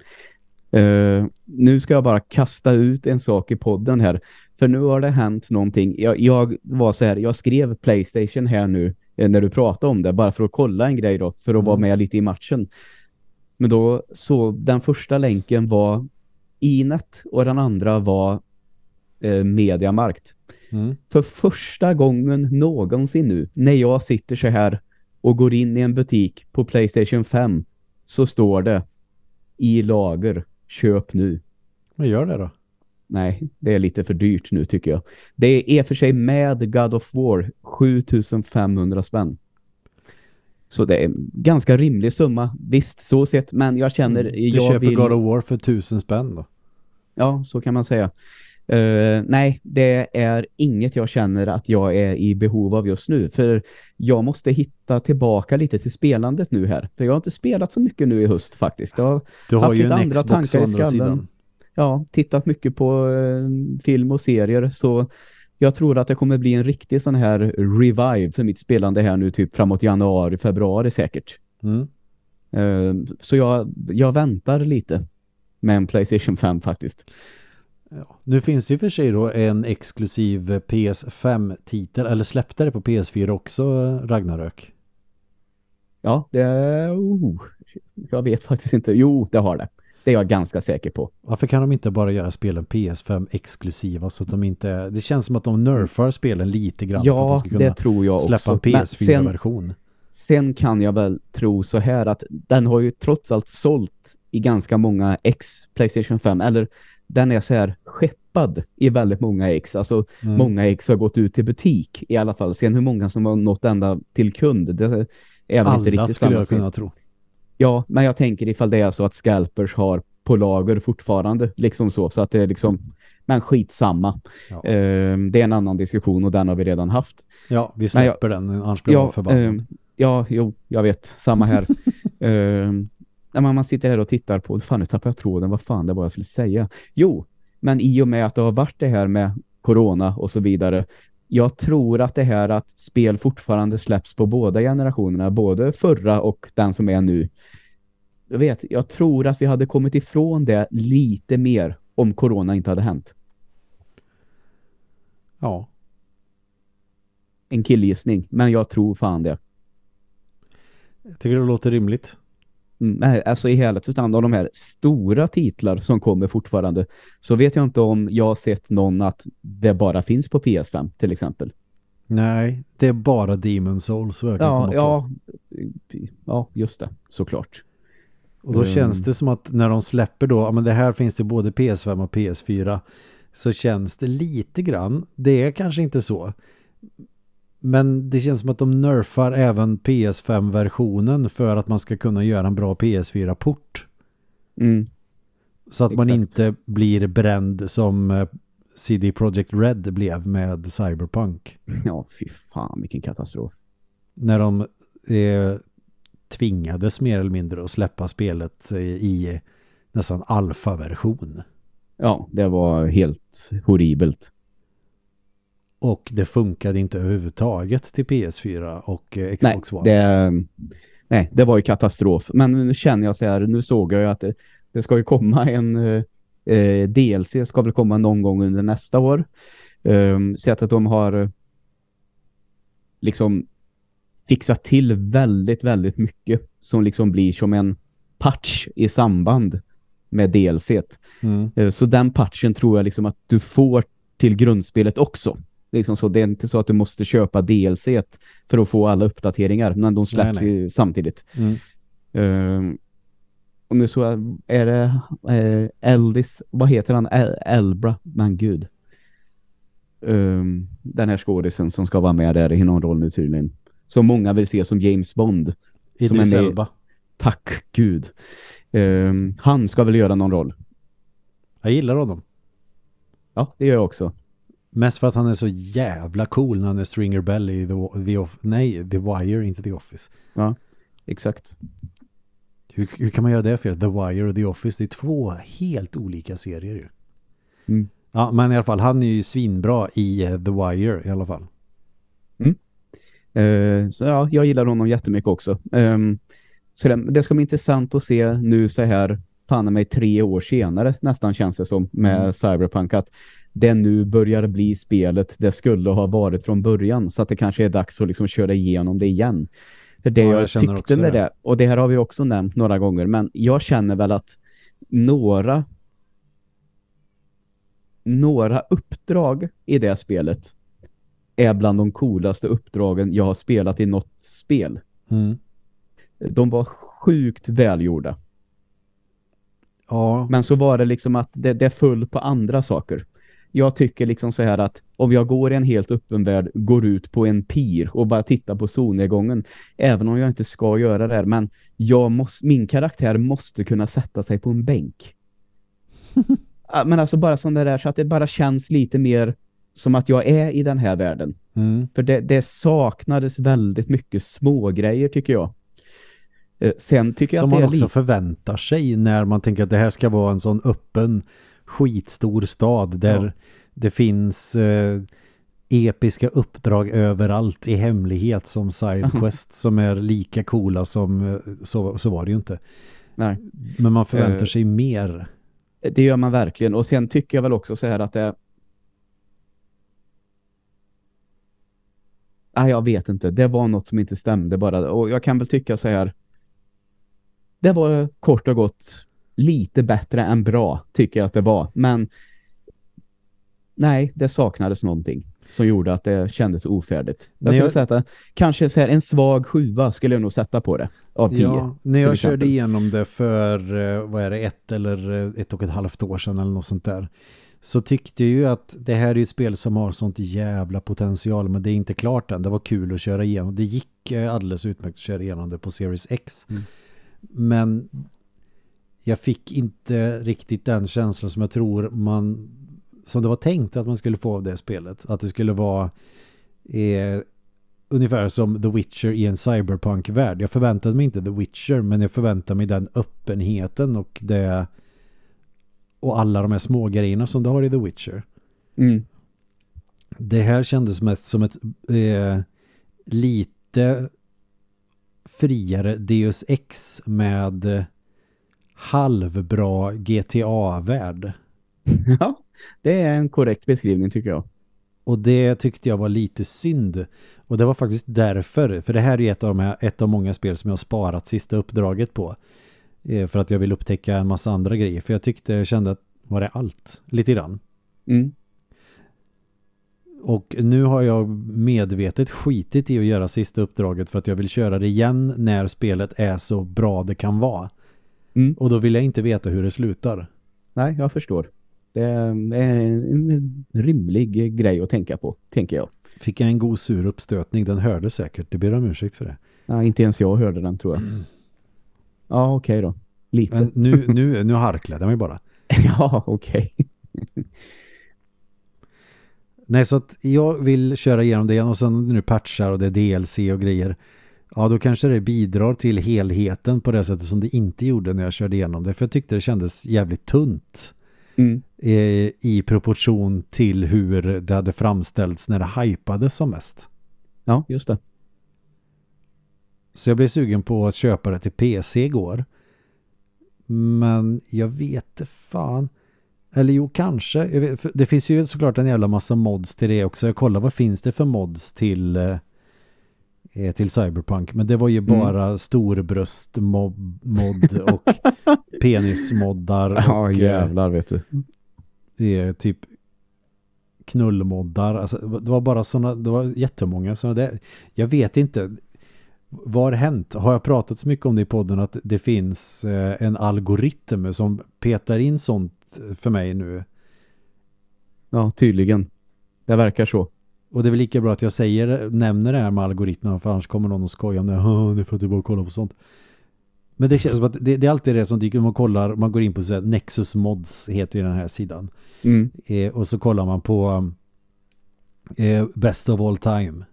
Eh, nu ska jag bara kasta ut en sak i podden här. För nu har det hänt någonting. Jag, jag var så här, jag skrev Playstation här nu eh, när du pratade om det. Bara för att kolla en grej då. För att vara Mm. med lite i matchen. Men då så den första länken var Inet och den andra var eh, Mediamarkt. Mm. För första gången någonsin nu när jag sitter så här och går in i en butik på Playstation 5 så står det i lager, köp nu. Men gör det då. Nej, det är lite för dyrt nu tycker jag. Det är för sig med God of War 7500 spänn. Så det är en ganska rimlig summa. Visst, så sett. Men jag känner... Mm. Du jag köper vill... God of War för tusen spänn då. Ja, så kan man säga. Uh, nej, det är inget jag känner att jag är i behov av just nu. För jag måste hitta tillbaka lite till spelandet nu här. För jag har inte spelat så mycket nu i höst faktiskt. Jag har, Du har haft ju en andra Xbox tankar i skallen. sidan. Ja, tittat mycket på eh, film och serier. Så jag tror att det kommer bli en riktig sån här revive för mitt spelande här nu typ framåt januari, februari säkert. Mm. Uh, så jag, jag väntar lite med en Playstation 5 faktiskt. Ja. Nu finns det ju för sig då en exklusiv PS5-titel, eller släppte det på PS4 också, Ragnarök? Ja, det oh, jag vet faktiskt inte. Jo, det har det. Det är jag ganska säker på. Varför kan de inte bara göra spelen PS5 exklusiva så att de inte... Det känns som att de nerfar spelen lite grann för att Ja, de ska kunna det tror jag släppa också. en Men sen, PS4-version. sen kan jag väl tro så här att den har ju trots allt sålt i ganska många X Playstation 5. Eller den är så här skeppad i väldigt många X. Alltså Mm. många X har gått ut till butik i alla fall. Sen hur många som har nått ända till kund, det är väl inte Alla riktigt skulle jag kunna tro. Ja, men jag tänker ifall det är så att scalpers har på lager fortfarande, liksom så. Så att det är liksom, men skitsamma. Ja. Ehm, det är en annan diskussion och den har vi redan haft. Ja, vi släpper den, annars blir jag Ja, ehm, ja, jo, jag vet. Samma här. Ehm, när man, man sitter här och tittar på, fan nu tappar jag tråden, vad fan det var jag skulle säga. Jo, men i och med att det har varit det här med corona och så vidare, jag tror att det här att spel fortfarande släpps på båda generationerna, både förra och den som är nu. Jag vet, jag tror att vi hade kommit ifrån det lite mer om corona inte hade hänt. Ja, En killgissning, men jag tror fan det. jag tycker det låter rimligt. Nej, alltså i helhetsland av de här stora titlar som kommer fortfarande så vet jag inte om jag har sett någon att det bara finns på PS5 till exempel. Nej, det är bara Demon Souls Ja, ja, ja, just det, såklart. Och då Mm. känns det som att när de släpper då, ja men det här finns det både PS5 och PS4 så känns det lite grann, det är kanske inte så men det känns som att de nerfar även PS5-versionen för att man ska kunna göra en bra PS4-port Mm. så att man Exakt. inte blir bränd som eh, CD Projekt Red blev med Cyberpunk Ja, fy fan, vilken katastrof. när de eh, tvingades mer eller mindre att släppa spelet eh, i nästan alfa-version. Ja, det var helt horribelt. Och det funkade inte överhuvudtaget till PS4 och eh, Xbox One. det, nej, det var ju katastrof. Men nu känner jag så här, nu såg jag ju att det, det ska ju komma en eh, eh, DLC, ska väl komma någon gång under nästa år. Um, så att de har eh, liksom fixat till väldigt, väldigt mycket som liksom blir som en patch i samband med DLC. Mm. Eh, Så den patchen tror jag liksom att du får till grundspelet också. Liksom så det är inte så att du måste köpa DLC för att få alla uppdateringar, men de släpps Nej, ju samtidigt. Mm. Ehm, och nu så är det uh, Eldis, vad heter han? El Elbra, men gud. Ehm, den här skådisen som ska vara med där i någon roll nu tydligen. Som många vill se som James Bond. som Idris med- Elba. Tack gud. Ehm, han ska väl göra någon roll. Jag gillar honom. Ja, det gör jag också. Mest för att han är så jävla cool när han är Stringer Bell i The, the Off Nej, The Wire, inte The Office. Ja, exakt. Hur, hur kan man göra det för? The Wire och The Office, det är två helt olika serier ju. Mm. Ja, men i alla fall, han är ju svinbra i eh, The Wire i alla fall. Eh, så ja, jag gillar honom jättemycket också. Ehm, så det, det ska bli intressant att se nu så här, fan mig tre år senare nästan känns det som med Mm. Cyberpunk att det nu börjar bli spelet det skulle ha varit från början så att det kanske är dags att liksom köra igenom det igen. För det Ja, jag, jag tyckte med det. det, och det här har vi också nämnt några gånger, men jag känner väl att några några uppdrag i det spelet är bland de coolaste uppdragen jag har spelat i något spel. Mm. De var sjukt välgjorda. Ja, Men så var det liksom att det, det föll på andra saker. Jag tycker liksom så här att om jag går i en helt öppen värld, går ut på en pir och bara tittar på solnedgången, även om jag inte ska göra det här, men jag måste, min karaktär måste kunna sätta sig på en bänk. Men alltså bara sån där så att det bara känns lite mer som att jag är i den här världen. mm. För det, det saknades väldigt mycket små grejer tycker jag. Eh, Sen tycker jag som att det man också lite... förväntar sig när man tänker att det här ska vara en sån öppen skitstor stad där Ja. det finns eh, episka uppdrag överallt i hemlighet som sidequest som är lika coola som eh, så, så var det ju inte. Nej. Men man förväntar Eh, sig mer. Det gör man verkligen. Och sen tycker jag väl också så här att det... Nej, jag vet inte. Det var något som inte stämde bara. Och jag kan väl tycka så här. Det var kort och gott lite bättre än bra, tycker jag att det var. Men nej, det saknades någonting som gjorde att det kändes ofärdigt. Jag skulle jag- sätta kanske så här, en svag sjua skulle jag nog sätta på det. Av tio. Ja, när jag körde igenom det för, eh, vad är det, ett eller eh, ett och ett halvt år sedan eller något sånt där. Så tyckte jag ju att det här är ett spel som har sånt jävla potential men det är inte klart än. Det var kul att köra igenom. Det gick eh, alldeles utmärkt att köra igenom det på Series X. Mm. Men jag fick inte riktigt den känslan som jag tror man som det var tänkt att man skulle få av det spelet. Att det skulle vara eh, ungefär som The Witcher i en cyberpunk-värld. Jag förväntade mig inte The Witcher men jag förväntade mig den öppenheten och det och alla de här små grejerna som du har i The Witcher. Mm. Det här kändes mest som ett eh, lite friare Deus Ex med halvbra GTA-värld. Ja, det är en korrekt beskrivning tycker jag. Och det tyckte jag var lite synd. Och det var faktiskt därför, för det här är ett av, de här, ett av många spel som jag har sparat sista uppdraget på. Eh, För att jag vill upptäcka en massa andra grejer. För jag tyckte, jag kände att var det allt? Lite grann. Mm. Och nu har jag medvetet skitit i att göra sista uppdraget för att jag vill köra det igen när spelet är så bra det kan vara. Mm. Och då vill jag inte veta hur det slutar. Nej, jag förstår. Det är en rimlig grej att tänka på, tänker jag. Fick jag en god sur uppstötning, den hörde säkert. Det ber om ursäkt för det. Ja, inte ens jag hörde den, tror jag. Ja, okej då. Lite. Men nu, nu, nu harklade jag mig bara. ja, okej. Nej, så att jag vill köra igenom det igen och sen nu patchar och det är DLC och grejer. Ja, då kanske det bidrar till helheten på det sättet som det inte gjorde när jag körde igenom det. För jag tyckte det kändes jävligt tunt Mm. eh, i proportion till hur det hade framställts när det hypades som mest. Ja, just det. Så jag blev sugen på att köpa det till PC igår. Men jag vet fan. Eller jo, kanske. Vet, det finns ju såklart en jävla massa mods till det också. Jag kollar vad finns det för mods till eh, till Cyberpunk. Men det var ju bara storbröst-mod och penismoddar Ja, och eh, jävlar vet du. det är typ knullmoddar. Alltså, det var bara sådana, det var jättemånga sådana där. Jag vet inte. Vad har hänt? Har jag pratat så mycket om det i podden att det finns eh, en algoritm som petar in sånt för mig nu? Ja, tydligen. Det verkar så. Och det är väl lika bra att jag säger, nämner det här med algoritmerna för annars kommer någon att skoja om det. "Hå, Det är för att du bara kollar på sånt. Men det känns som att det, det är alltid det som dyker, man kollar, man går in på så här, Nexus Mods heter ju den här sidan. Mm. Eh, och så kollar man på eh, Best of all time.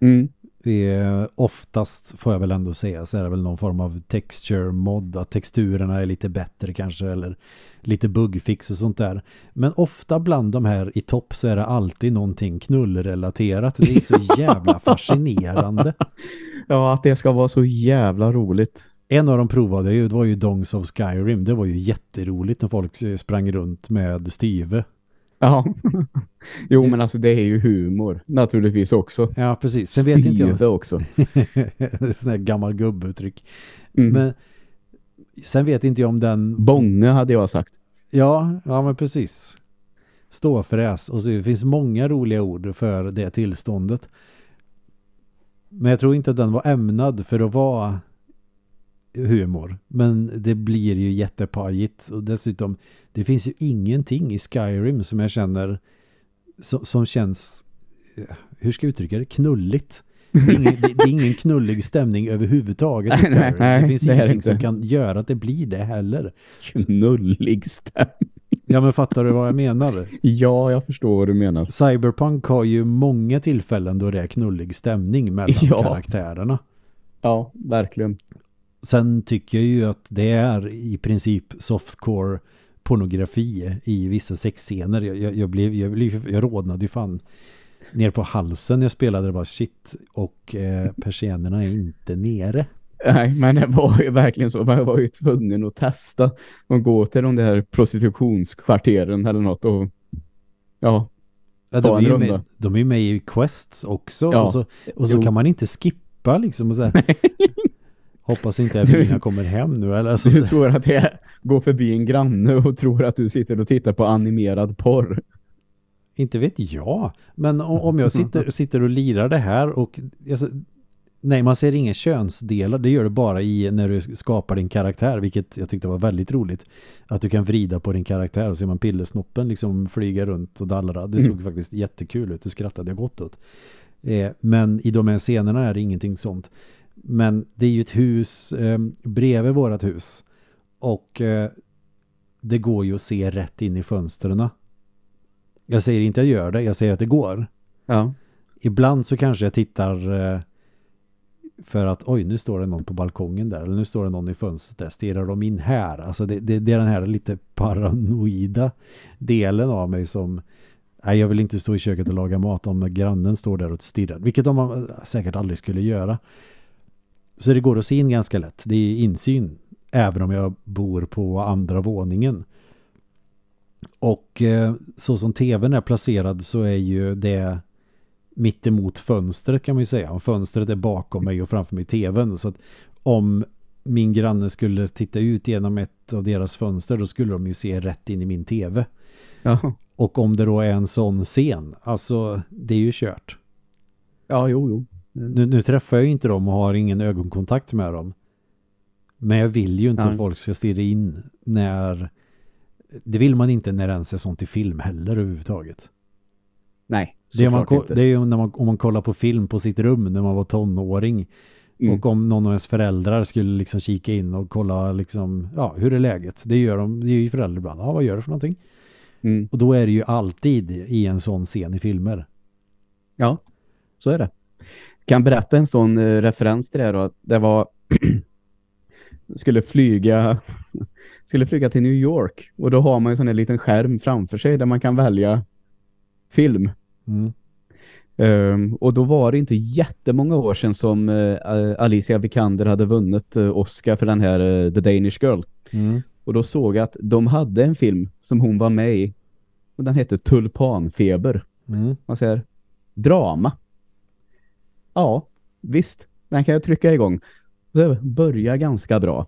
Mm. Eh, oftast får jag väl ändå säga så är det väl någon form av texture mod att texturerna är lite bättre kanske eller lite bugfix och sånt där. Men ofta bland de här i topp så är det alltid någonting knullrelaterat. Det är så jävla fascinerande. Ja, att det ska vara så jävla roligt. En av de provade ju, det var ju Dongs of Skyrim. Det var ju jätteroligt när folk eh, sprang runt med styve. Ja. jo, men alltså det är ju humor naturligtvis också. Ja, precis. Sen vet inte jag. Också. Sån här gammal gubbuttryck. Mm. Men sen vet inte jag om den... Bånge hade jag sagt. Ja, ja men precis. Ståfräs. Och så det finns många roliga ord för det tillståndet. Men jag tror inte att den var ämnad för att vara humor. Men det blir ju jättepajigt. Och dessutom, det finns ju ingenting i Skyrim som jag känner som, som känns, eh, hur ska jag uttrycka det, knulligt. Det är, ingen, det, det är ingen knullig stämning överhuvudtaget i Skyrim. Nej, nej, det finns det ingenting som kan göra att det blir det heller. Knullig stämning. Ja men fattar du vad jag menar? Ja, jag förstår vad du menar. Cyberpunk har ju många tillfällen då det är knullig stämning mellan Ja. karaktärerna. Ja, verkligen. Sen tycker jag ju att det är i princip softcore pornografi i vissa sexscener. Jag, jag, jag, blev, jag, blev, jag rådnade ju fan ner på halsen. Jag spelade det bara shit och eh, persiennerna är inte nere. Nej, men det var ju verkligen så. Man var ju tvungen att testa och gå till de där prostitutionskvarteren eller något och ja, Ja, de, är ju med, de är ju med i quests också. Ja. Och så, och så Jo. kan man inte skippa liksom och så här. Hoppas inte Evelina kommer hem nu. Eller, alltså, du tror att det går förbi en granne och tror att du sitter och tittar på animerad porr. Inte vet jag. Men om jag sitter, sitter och lirar det här och alltså, nej, man ser inga könsdelar. Det gör det bara i när du skapar din karaktär, vilket jag tyckte var väldigt roligt. Att du kan vrida på din karaktär och ser man pillesnoppen liksom flyga runt och dallra. Det såg faktiskt jättekul ut. Det skrattade jag gott åt. Eh, men i de här scenerna är det ingenting sånt. Men det är ju ett hus eh, bredvid vårat hus. Och eh, det går ju att se rätt in i fönstren. Jag säger inte att jag gör det, jag säger att det går. Ja. Ibland så kanske jag tittar eh, för att oj, nu står det någon på balkongen där eller nu står det någon i fönstret där, stirrar de in här? Alltså det, det, det är den här lite paranoida delen av mig som nej, jag vill inte stå i köket och laga mat om grannen står där och stirrar, vilket de eh, säkert aldrig skulle göra. Så det går att se in ganska lätt. Det är insyn även om jag bor på andra våningen. Och eh, så som tvn är placerad så är ju det mitt emot fönstret kan man ju säga. Och fönstret är bakom mig och framför mig tvn. Så att om min granne skulle titta ut genom ett av deras fönster då skulle de ju se rätt in i min tv. Ja, Och om det då är en sån scen, alltså det är ju kört. ja jo, jo. Nu, nu träffar jag ju inte dem och har ingen ögonkontakt med dem. Men jag vill ju inte Nej. att folk ska stirra in när... Det vill man inte när det ens är sånt i film heller överhuvudtaget. Nej, Det är, man, inte. det är ju när man, om man kollar på film på sitt rum när man var tonåring. Mm. Och om någon av ens föräldrar skulle liksom kika in och kolla liksom, ja, hur är läget? Det gör de, det är ju föräldrar ibland. Ja, vad gör du för någonting? Mm. Och då är det ju alltid i en sån scen i filmer. Ja, så är det. Kan berätta en sån eh, referens till det här då. Det var skulle flyga skulle flyga till New York och då har man en sån här liten skärm framför sig där man kan välja film. Mm. Ehm, och då var det inte jättemånga år sedan som eh, Alicia Vikander hade vunnit uh, Oscar för den här eh, The Danish Girl. Mm. Och då såg jag att de hade en film som hon var med i och den hette Tulpanfeber. Mm. Man säger drama. Ja, visst. Den kan jag trycka igång. Det börjar ganska bra.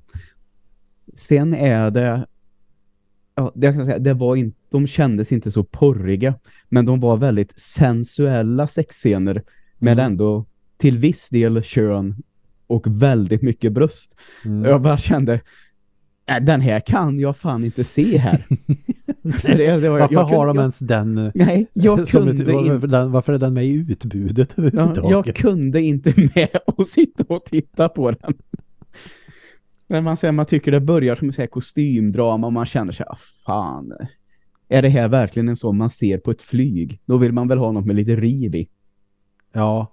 Sen är det ja, det, jag ska säga, det var inte, de kändes inte så porriga, men de var väldigt sensuella sexscener med Mm. ändå till viss del kön och väldigt mycket bröst. Mm. Jag bara kände "Äh, den här kan jag fan inte se här. Det, det var, Varför jag, har kunde- de ens den? Nej, jag kunde ett, inte varför, den, varför är den med i utbudet Ja, överhuvudtaget? jag kunde inte med och sitta och titta på den. När man säger man tycker det börjar som ett kostymdrama och man känner sig, ah, fan. Är det här verkligen en sån man ser på ett flyg? Då vill man väl ha något med lite riv i. Ja,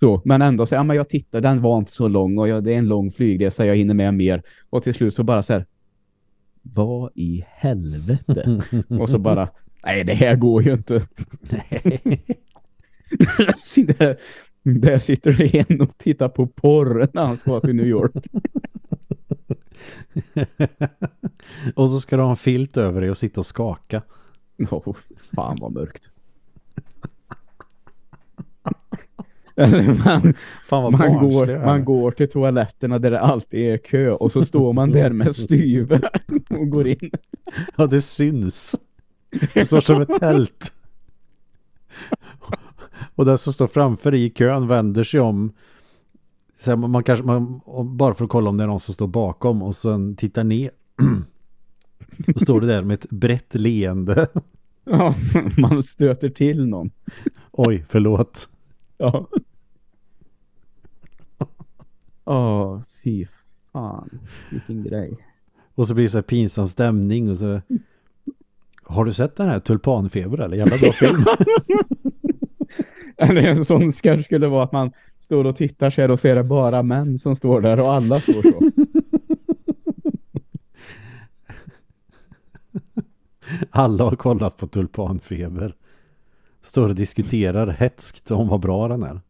Så, men ändå så, ja, men jag tittar, den var inte så lång och jag, det är en lång flygresa, jag hinner med mer. Och till slut så bara så här, vad i helvete? och så bara, nej det här går ju inte. där, där sitter en och tittar på porr när han ska till New York. och så ska du ha en filt över dig och sitta och skaka. Åh, fan vad mörkt. Man, man, går, man går till toaletterna där det alltid är kö och så står man där med styve och går in. Ja, det syns. Det står som ett tält. Och den som står framför i kön vänder sig om Så man kanske, man, bara för att kolla om det är någon som står bakom och sen tittar ner. Då står det där med ett brett leende. Ja, man stöter till någon. Oj, förlåt. Ja. Åh, oh, fy fan. Vilken grej. Och så blir det så här pinsam stämning och så... Har du sett den här Tulpanfeber eller? Jävla bra film. eller en sån sketch skulle vara att man står och tittar sig och ser det bara män som står där och alla står så. Alla har kollat på Tulpanfeber. Står och diskuterar hetskt om vad bra den är.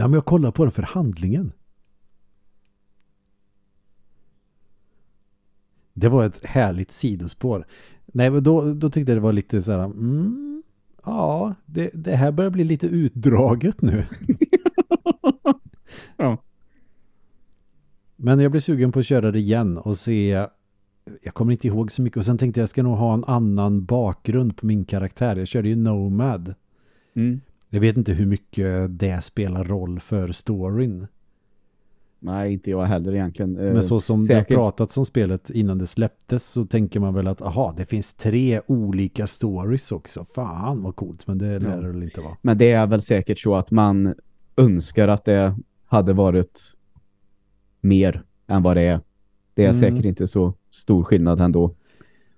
Ja, men jag kollar på den för handlingen. Det var ett härligt sidospår. Nej, men då, då tyckte jag det var lite så här, mm, ja, det, det här börjar bli lite utdraget nu. ja. Men jag blev sugen på att köra det igen och se jag kommer inte ihåg så mycket och sen tänkte jag, ska nog ha en annan bakgrund på min karaktär. Jag körde ju Nomad. Mm. Jag vet inte hur mycket det spelar roll för storyn. Nej, inte jag heller egentligen. Men så som Säkert. det har pratat om spelet innan det släpptes så tänker man väl att aha, det finns tre olika stories också. Fan vad coolt, men det lär det väl inte vara. Men det är väl säkert så att man önskar att det hade varit mer än vad det är. Det är mm. säkert inte så stor skillnad ändå.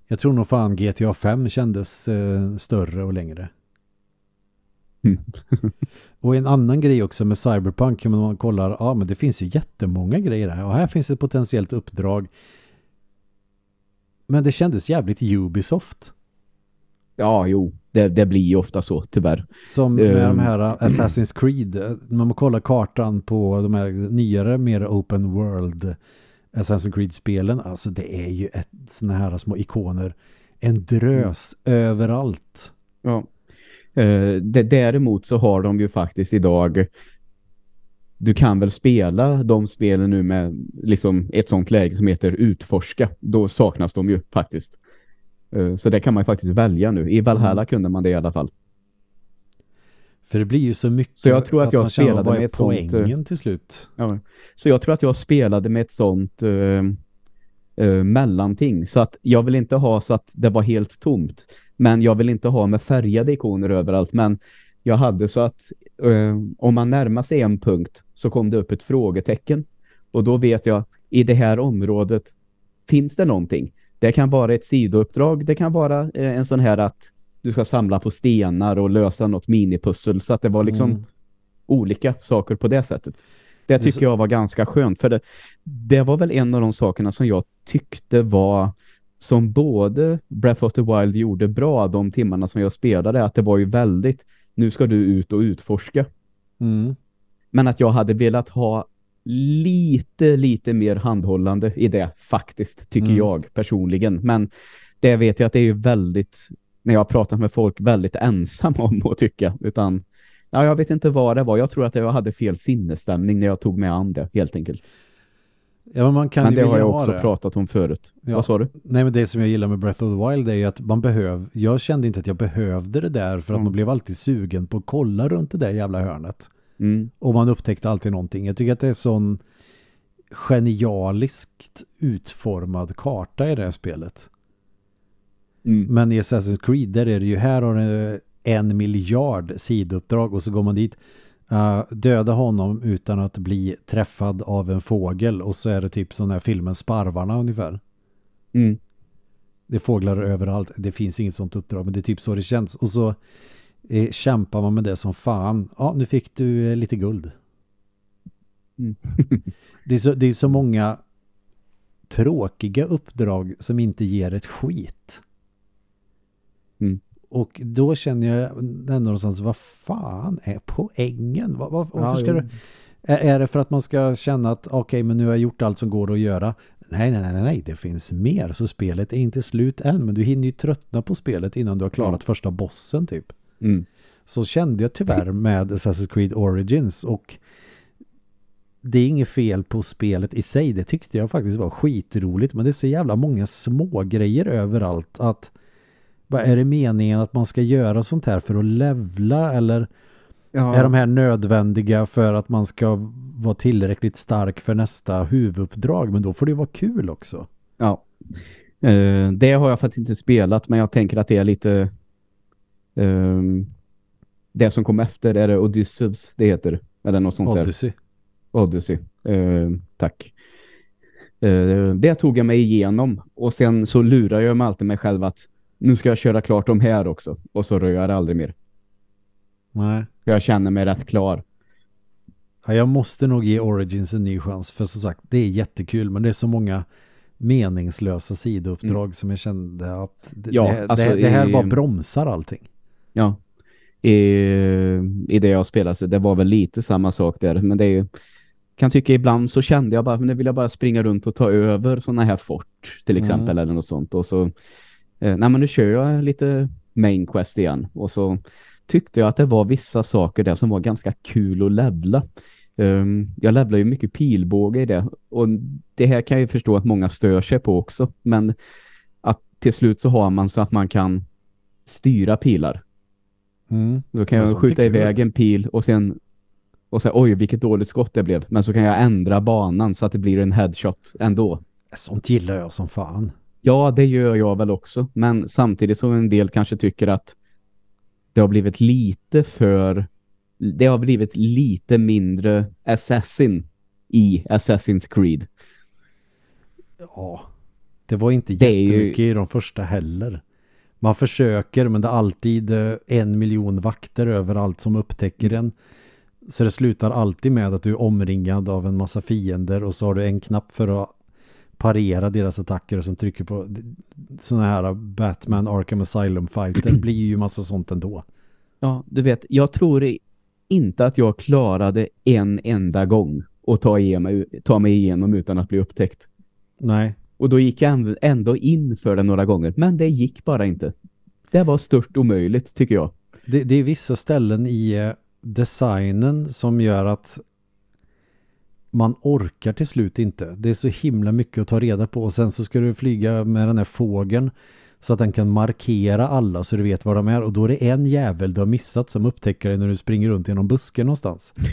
Jag tror nog fan GTA 5 kändes eh, större och längre. Mm. och en annan grej också med Cyberpunk när man kollar, ja men det finns ju jättemånga grejer här och här finns ett potentiellt uppdrag. Men det kändes jävligt Ubisoft. Ja, jo. Det, det blir ju ofta så, tyvärr. Som med um, de här Assassin's Creed. När man kollar kartan på de här nyare, mer open world Assassin's Creed-spelen. Alltså det är ju ett såna här små ikoner. En drös mm. överallt. Ja. Det, däremot så har de ju faktiskt idag du kan väl spela de spelen nu med liksom ett sånt läge som heter utforska. Då saknas de ju faktiskt. Uh, så det kan man ju faktiskt välja nu. I Valhalla mm. kunde man det i alla fall. För det blir ju så mycket så jag tror att, att jag spelade med ett poängen sånt, eh, till slut. Ja. Så jag tror att jag spelade med ett sånt uh, uh, mellanting. Så att jag vill inte ha så att det var helt tomt. Men jag vill inte ha med färgade ikoner överallt. Men jag hade så att uh, om man närmar sig en punkt så kom det upp ett frågetecken. Och då vet jag, i det här området finns det någonting. Det kan vara ett sidouppdrag. Det kan vara en sån här att du ska samla på stenar och lösa något minipussel. Så att det var liksom mm. olika saker på det sättet. Det tycker jag var ganska skönt. För det, det var väl en av de sakerna som jag tyckte var som både Breath of the Wild gjorde bra de timmarna som jag spelade. Att det var ju väldigt, nu ska du ut och utforska. Mm. Men att jag hade velat ha lite, lite mer handhållande i det faktiskt, tycker mm. jag personligen. Men det vet jag att det är ju väldigt när jag har pratat med folk väldigt ensam om att tycka. Utan ja, jag vet inte vad det var. Jag tror att jag hade fel sinnesstämning när jag tog med an det, helt enkelt. Ja, men man kan men det har jag också det. pratat om förut. Ja. Vad sa du? Nej, men det som jag gillar med Breath of the Wild är ju att man behöver, jag kände inte att jag behövde det där för att mm. man blev alltid sugen på att kolla runt det där jävla hörnet. Mm. Och man upptäckte alltid någonting. Jag tycker att det är sån genialiskt utformad karta i det här spelet. Mm. Men i Assassin's Creed där är det ju här har en miljard sidouppdrag och så går man dit uh, döda honom utan att bli träffad av en fågel och så är det typ sån här filmen Sparvarna ungefär. Mm. Det är fåglar överallt. Det finns inget sånt uppdrag men det är typ så det känns. Och så eh, kämpar man med det som fan. Ja, nu fick du eh, lite guld. Mm. det, är så, det är så många tråkiga uppdrag som inte ger ett skit. Mm. Och då känner jag ändå någonstans, vad fan är poängen? Vad, vad, ja, ska du, är, det för att man ska känna att okej, okay, men nu har jag gjort allt som går att göra? Nej, nej, nej, nej, det finns mer. Så spelet är inte slut än, men du hinner ju tröttna på spelet innan du har klarat ja. första bossen typ. Mm. Så kände jag tyvärr med Assassin's Creed Origins och det är inget fel på spelet i sig. Det tyckte jag faktiskt var skitroligt, men det är så jävla många små grejer överallt att är det meningen att man ska göra sånt här för att levla eller Ja. Är de här nödvändiga för att man ska vara tillräckligt stark för nästa huvuduppdrag? Men då får det vara kul också. Ja. Eh, det har jag faktiskt inte spelat men jag tänker att det är lite ehm, det som kom efter är det Odysseus det heter. Eller något sånt där. Odyssey. Odyssey. Eh, tack. Eh, det tog jag mig igenom och sen så lurar jag mig alltid mig själv att nu ska jag köra klart de här också. Och så rör jag det aldrig mer. Nej. Jag känner mig rätt klar. Ja, jag måste nog ge Origins en ny chans. För som sagt, det är jättekul. Men det är så många meningslösa sidouppdrag som jag kände att det, Ja, det, alltså det, det här i- bara bromsar allting. Ja. I, I det jag spelade det var väl lite samma sak där. Men det är ju kan tycka ibland så kände jag bara, men nu vill jag bara springa runt och ta över sådana här fort till exempel eller något sånt. Och så, eh, nej men nu kör jag lite main quest igen. Och så tyckte jag att det var vissa saker där som var ganska kul att levla. Um, jag levlar ju mycket pilbåge i det. Och det här kan jag ju förstå att många stör sig på också. Men att till slut så har man så att man kan styra pilar. Mm. Då kan Ja, jag skjuta iväg en pil och sen och säga oj vilket dåligt skott det blev. Men så kan jag ändra banan så att det blir en headshot ändå. Sånt gillar jag som fan. Ja, det gör jag väl också. Men samtidigt så en del kanske tycker att det har blivit lite för det har blivit lite mindre Assassin i Assassin's Creed. Ja. Det var inte Det är ju- jättemycket i de första heller. Man försöker men det är alltid eh, en miljon vakter överallt som upptäcker en. Så det slutar alltid med att du är omringad av en massa fiender och så har du en knapp för att parera deras attacker och sen trycker på sådana här Batman Arkham Asylum fighter blir ju massa sånt ändå. Ja, du vet, jag tror inte att jag klarade en enda gång att ta, igenom, ta mig igenom utan att bli upptäckt. Nej, Och då gick jag änd- ändå in för det några gånger. Men det gick bara inte. Det var stört omöjligt tycker jag. det, det är vissa ställen i eh, designen som gör att man orkar till slut inte. Det är så himla mycket att ta reda på och sen så ska du flyga med den här fågeln så att den kan markera alla så du vet var de är och då är det en jävel du har missat som upptäcker dig när du springer runt genom busken någonstans.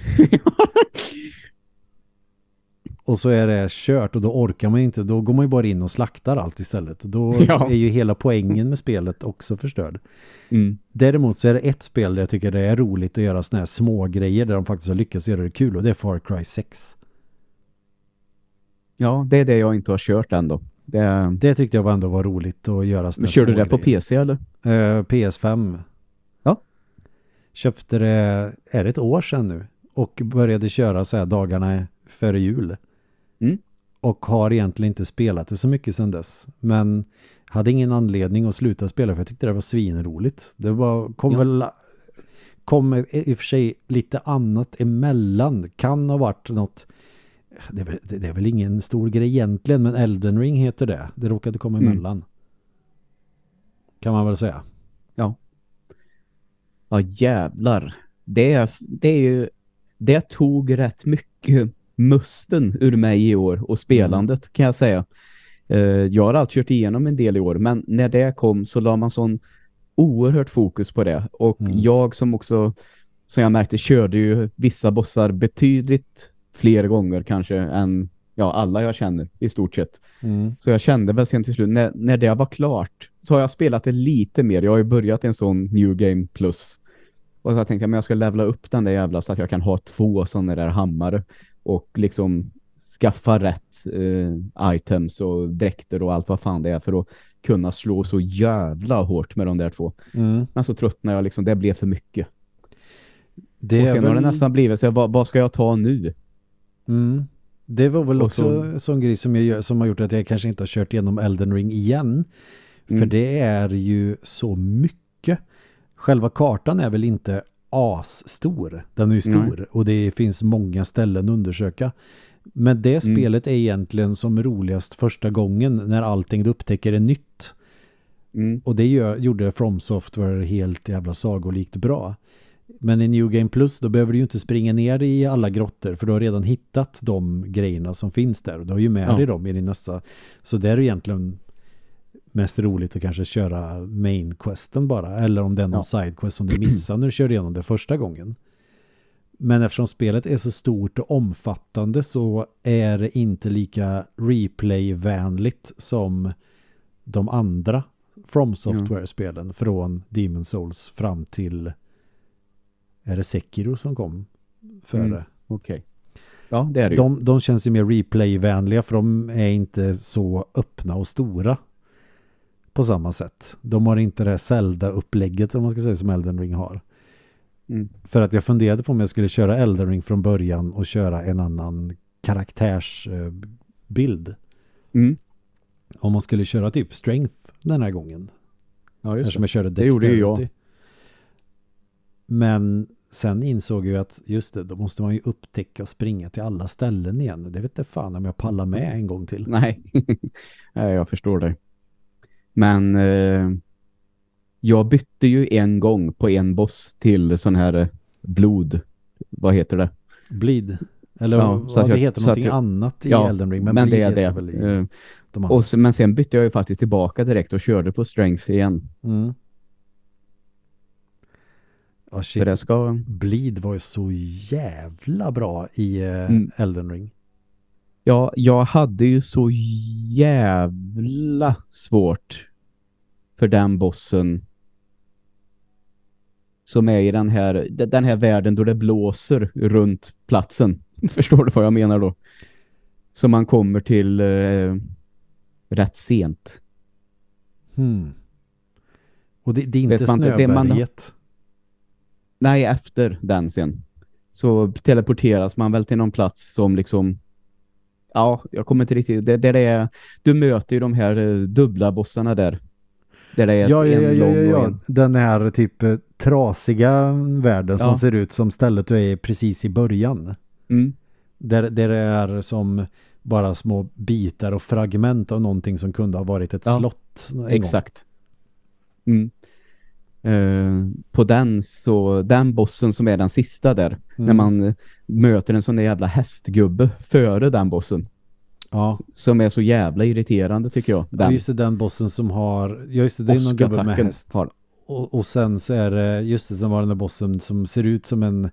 och så är det kört och då orkar man inte, då går man ju bara in och slaktar allt istället. Och då Ja. är ju hela poängen med spelet också förstörd. Mm. Däremot så är det ett spel där jag tycker det är roligt att göra såna här små grejer där de faktiskt har lyckats göra det kul och det är Far Cry 6. Ja, det är det jag inte har kört ändå. Det... Det tyckte jag ändå var roligt att göra Men här kör du det på. PC eller? Eh, PS5. Ja. Köpte det, är det ett år sedan nu? Och började köra så här dagarna före jul. Mm. Och har egentligen inte spelat det så mycket sedan dess. Men hade ingen anledning att sluta spela för jag tyckte det var svinroligt. Det var, kom Ja. väl kom i i och för sig lite annat emellan. Kan ha varit något det är, väl, det är väl ingen stor grej egentligen men Elden Ring heter det. Det råkade komma Mm. emellan. Kan man väl säga. Ja, jävlar. Det, det är ju... Det tog rätt mycket musten ur mig i år och spelandet kan jag säga. Eh, jag har alltid kört igenom en del i år men när det kom så la man sån oerhört fokus på det. Och Mm. jag som också, som jag märkte, körde ju vissa bossar betydligt fler gånger kanske än ja, alla jag känner i stort sett. Mm. Så jag kände väl sen till slut, när, när det var klart så har jag spelat det lite mer. Jag har ju börjat en sån New Game Plus. Och så tänkte jag, men jag ska levla upp den där jävla så att jag kan ha två sådana där hammare. Och liksom skaffa rätt eh, items och dräkter och allt vad fan det är för att kunna slå så jävla hårt med de där två. Mm. Men så tröttnade jag liksom, det blev för mycket. Det, och sen har det väl, nästan blivit så vad, vad ska jag ta nu? Mm. det var väl Och också så- en sån grej som, jag, gör- som har gjort att jag kanske inte har kört igenom Elden Ring igen. För Mm. det är ju så mycket. Själva kartan är väl inte asstor. Den är ju stor och det finns många ställen att undersöka. Men det Mm. spelet är egentligen som roligast första gången när allting du upptäcker är nytt. Mm. Och det gör, gjorde From Software helt jävla sagolikt bra. Men i New Game Plus då behöver du ju inte springa ner i alla grottor för du har redan hittat de grejerna som finns där och du har ju med Ja. dig dem i din nästa. Så det är egentligen mest roligt att kanske köra main questen bara eller om det är någon Ja. side quest som du missar när du kör igenom det första gången. Men eftersom spelet är så stort och omfattande så är det inte lika replay-vänligt som de andra From Software-spelen från Demon Souls fram till är det Sekiro som kom före. Mm, Okej. Okay. Ja, det är det de, de känns ju mer replay-vänliga för de är inte så öppna och stora på samma sätt. De har inte det Zelda-upplägget om man ska säga som Elden Ring har. Mm. För att jag funderade på om jag skulle köra Elden Ring från början och köra en annan karaktärsbild. Mm. Om man skulle köra typ Strength den här gången. Ja, just det. jag körde det gjorde ju jag. Men sen insåg jag att just det, då måste man ju upptäcka och springa till alla ställen igen. Det vet inte fan om jag pallar med en gång till. Nej, jag förstår det. Men eh, jag bytte ju en gång på en boss till sån här eh, blod. Vad heter det? Bleed. Eller ja, så ja, det jag, heter någonting jag, annat i ja, Elden Ring. Men, men det är det. I, uh, de och sen, men sen bytte jag ju faktiskt tillbaka direkt och körde på strength igen. Mm. Oh, shit. För det ska... Bleed var ju så jävla bra i uh, mm. Elden Ring. Ja, jag hade ju så jävla svårt för den bossen som är i den här, den här världen då det blåser runt platsen. Förstår du vad jag menar då? Så man kommer till eh, rätt sent. Hmm. Och det, det är inte snöberget? Nej, efter den sen. Så teleporteras man väl till någon plats som liksom ja, jag kommer inte riktigt det, det är, du möter ju de här eh, dubbla bossarna där där det är ja, ja, ja, ja, ja. Den här typ eh, trasiga världen ja. som ser ut som stället du är precis i början. Mm. Där, där det är som bara små bitar och fragment av någonting som kunde ha varit ett ja, slott. Exakt. Mm. Uh, på den så, den bossen som är den sista där, mm. när man möter en sån där jävla hästgubbe före den bossen. Ja. Som är så jävla irriterande tycker jag. Den. Ja, just det, den bossen som har... Ja, just det, det är någon gubbe med häst. Har. Och, och sen så är det, just det, som var den där bossen som ser ut som en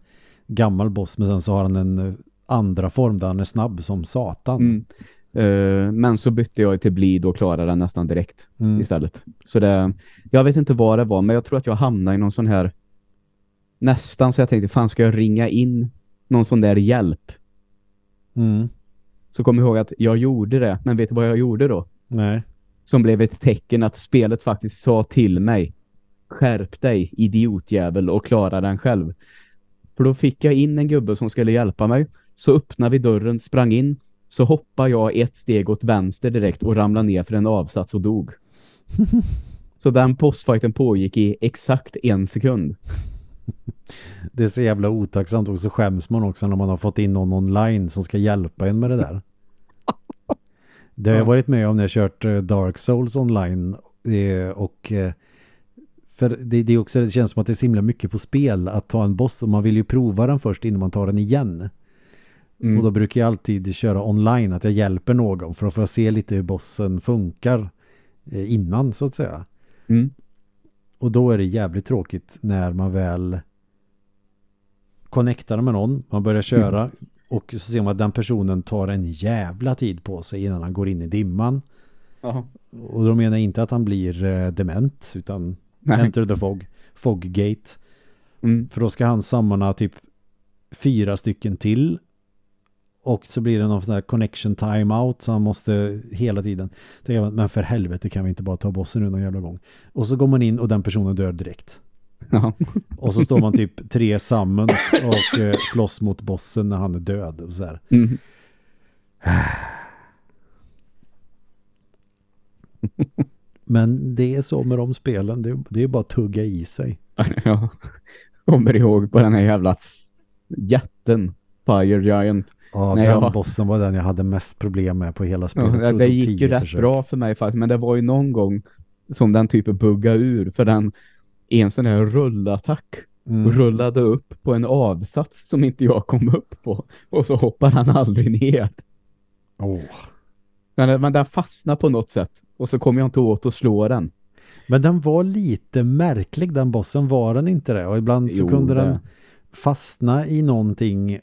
gammal boss, men sen så har han en eh, andra form där han är snabb som satan. Mm. Uh, men så bytte jag till blid och klarade den nästan direkt mm. istället. Så det, jag vet inte vad det var, men jag tror att jag hamnade i någon sån här nästan så jag tänkte, fan ska jag ringa in någon sån där hjälp? Mm så kom jag ihåg att jag gjorde det. Men vet du vad jag gjorde då? Nej. Som blev ett tecken att spelet faktiskt sa till mig skärp dig, idiotjävel, och klara den själv. För då fick jag in en gubbe som skulle hjälpa mig. Så öppnade vi dörren, sprang in. Så hoppade jag ett steg åt vänster direkt och ramlade ner för en avsats och dog. så den postfighten pågick i exakt en sekund. Det är så jävla otacksamt och så skäms man också när man har fått in någon online som ska hjälpa en med det där. Det har jag varit med om när jag kört eh, Dark Souls online eh, och eh, för det, det, är också, det känns som att det är så himla mycket på spel att ta en boss och man vill ju prova den först innan man tar den igen. Mm. Och då brukar jag alltid köra online att jag hjälper någon för att få se lite hur bossen funkar innan så att säga. Mm. Och då är det jävligt tråkigt när man väl connectar med någon, man börjar köra mm. och så ser man att den personen tar en jävla tid på sig innan han går in i dimman. Aha. Och då menar jag inte att han blir eh, dement utan Nej. enter the fog, foggate. Mm. För då ska han samla typ fyra stycken till och så blir det någon sån här connection timeout så han måste hela tiden tänka, men för helvete kan vi inte bara ta bossen nu någon jävla gång. Och så går man in och den personen dör direkt. Ja. Och så står man typ tre summons och eh, slåss mot bossen när han är död och så här. Mm. Men det är så med de spelen. Det, det är bara att tugga i sig. Ja. Kommer ihåg på den här jävla jätten Fire Giant. Ja, den jag... bossen var den jag hade mest problem med på hela spelet. Ja, det gick ju rätt försök. bra för mig faktiskt, men det var ju någon gång som den typen buggade ur, för den en sån här rullattack mm. rullade upp på en avsats som inte jag kom upp på. Och så hoppar han aldrig ner. Oh. Men, men den fastnade på något sätt. Och så kom jag inte åt att slå den. Men den var lite märklig, den bossen var den inte det. Och ibland så jo, kunde det. den fastna i någonting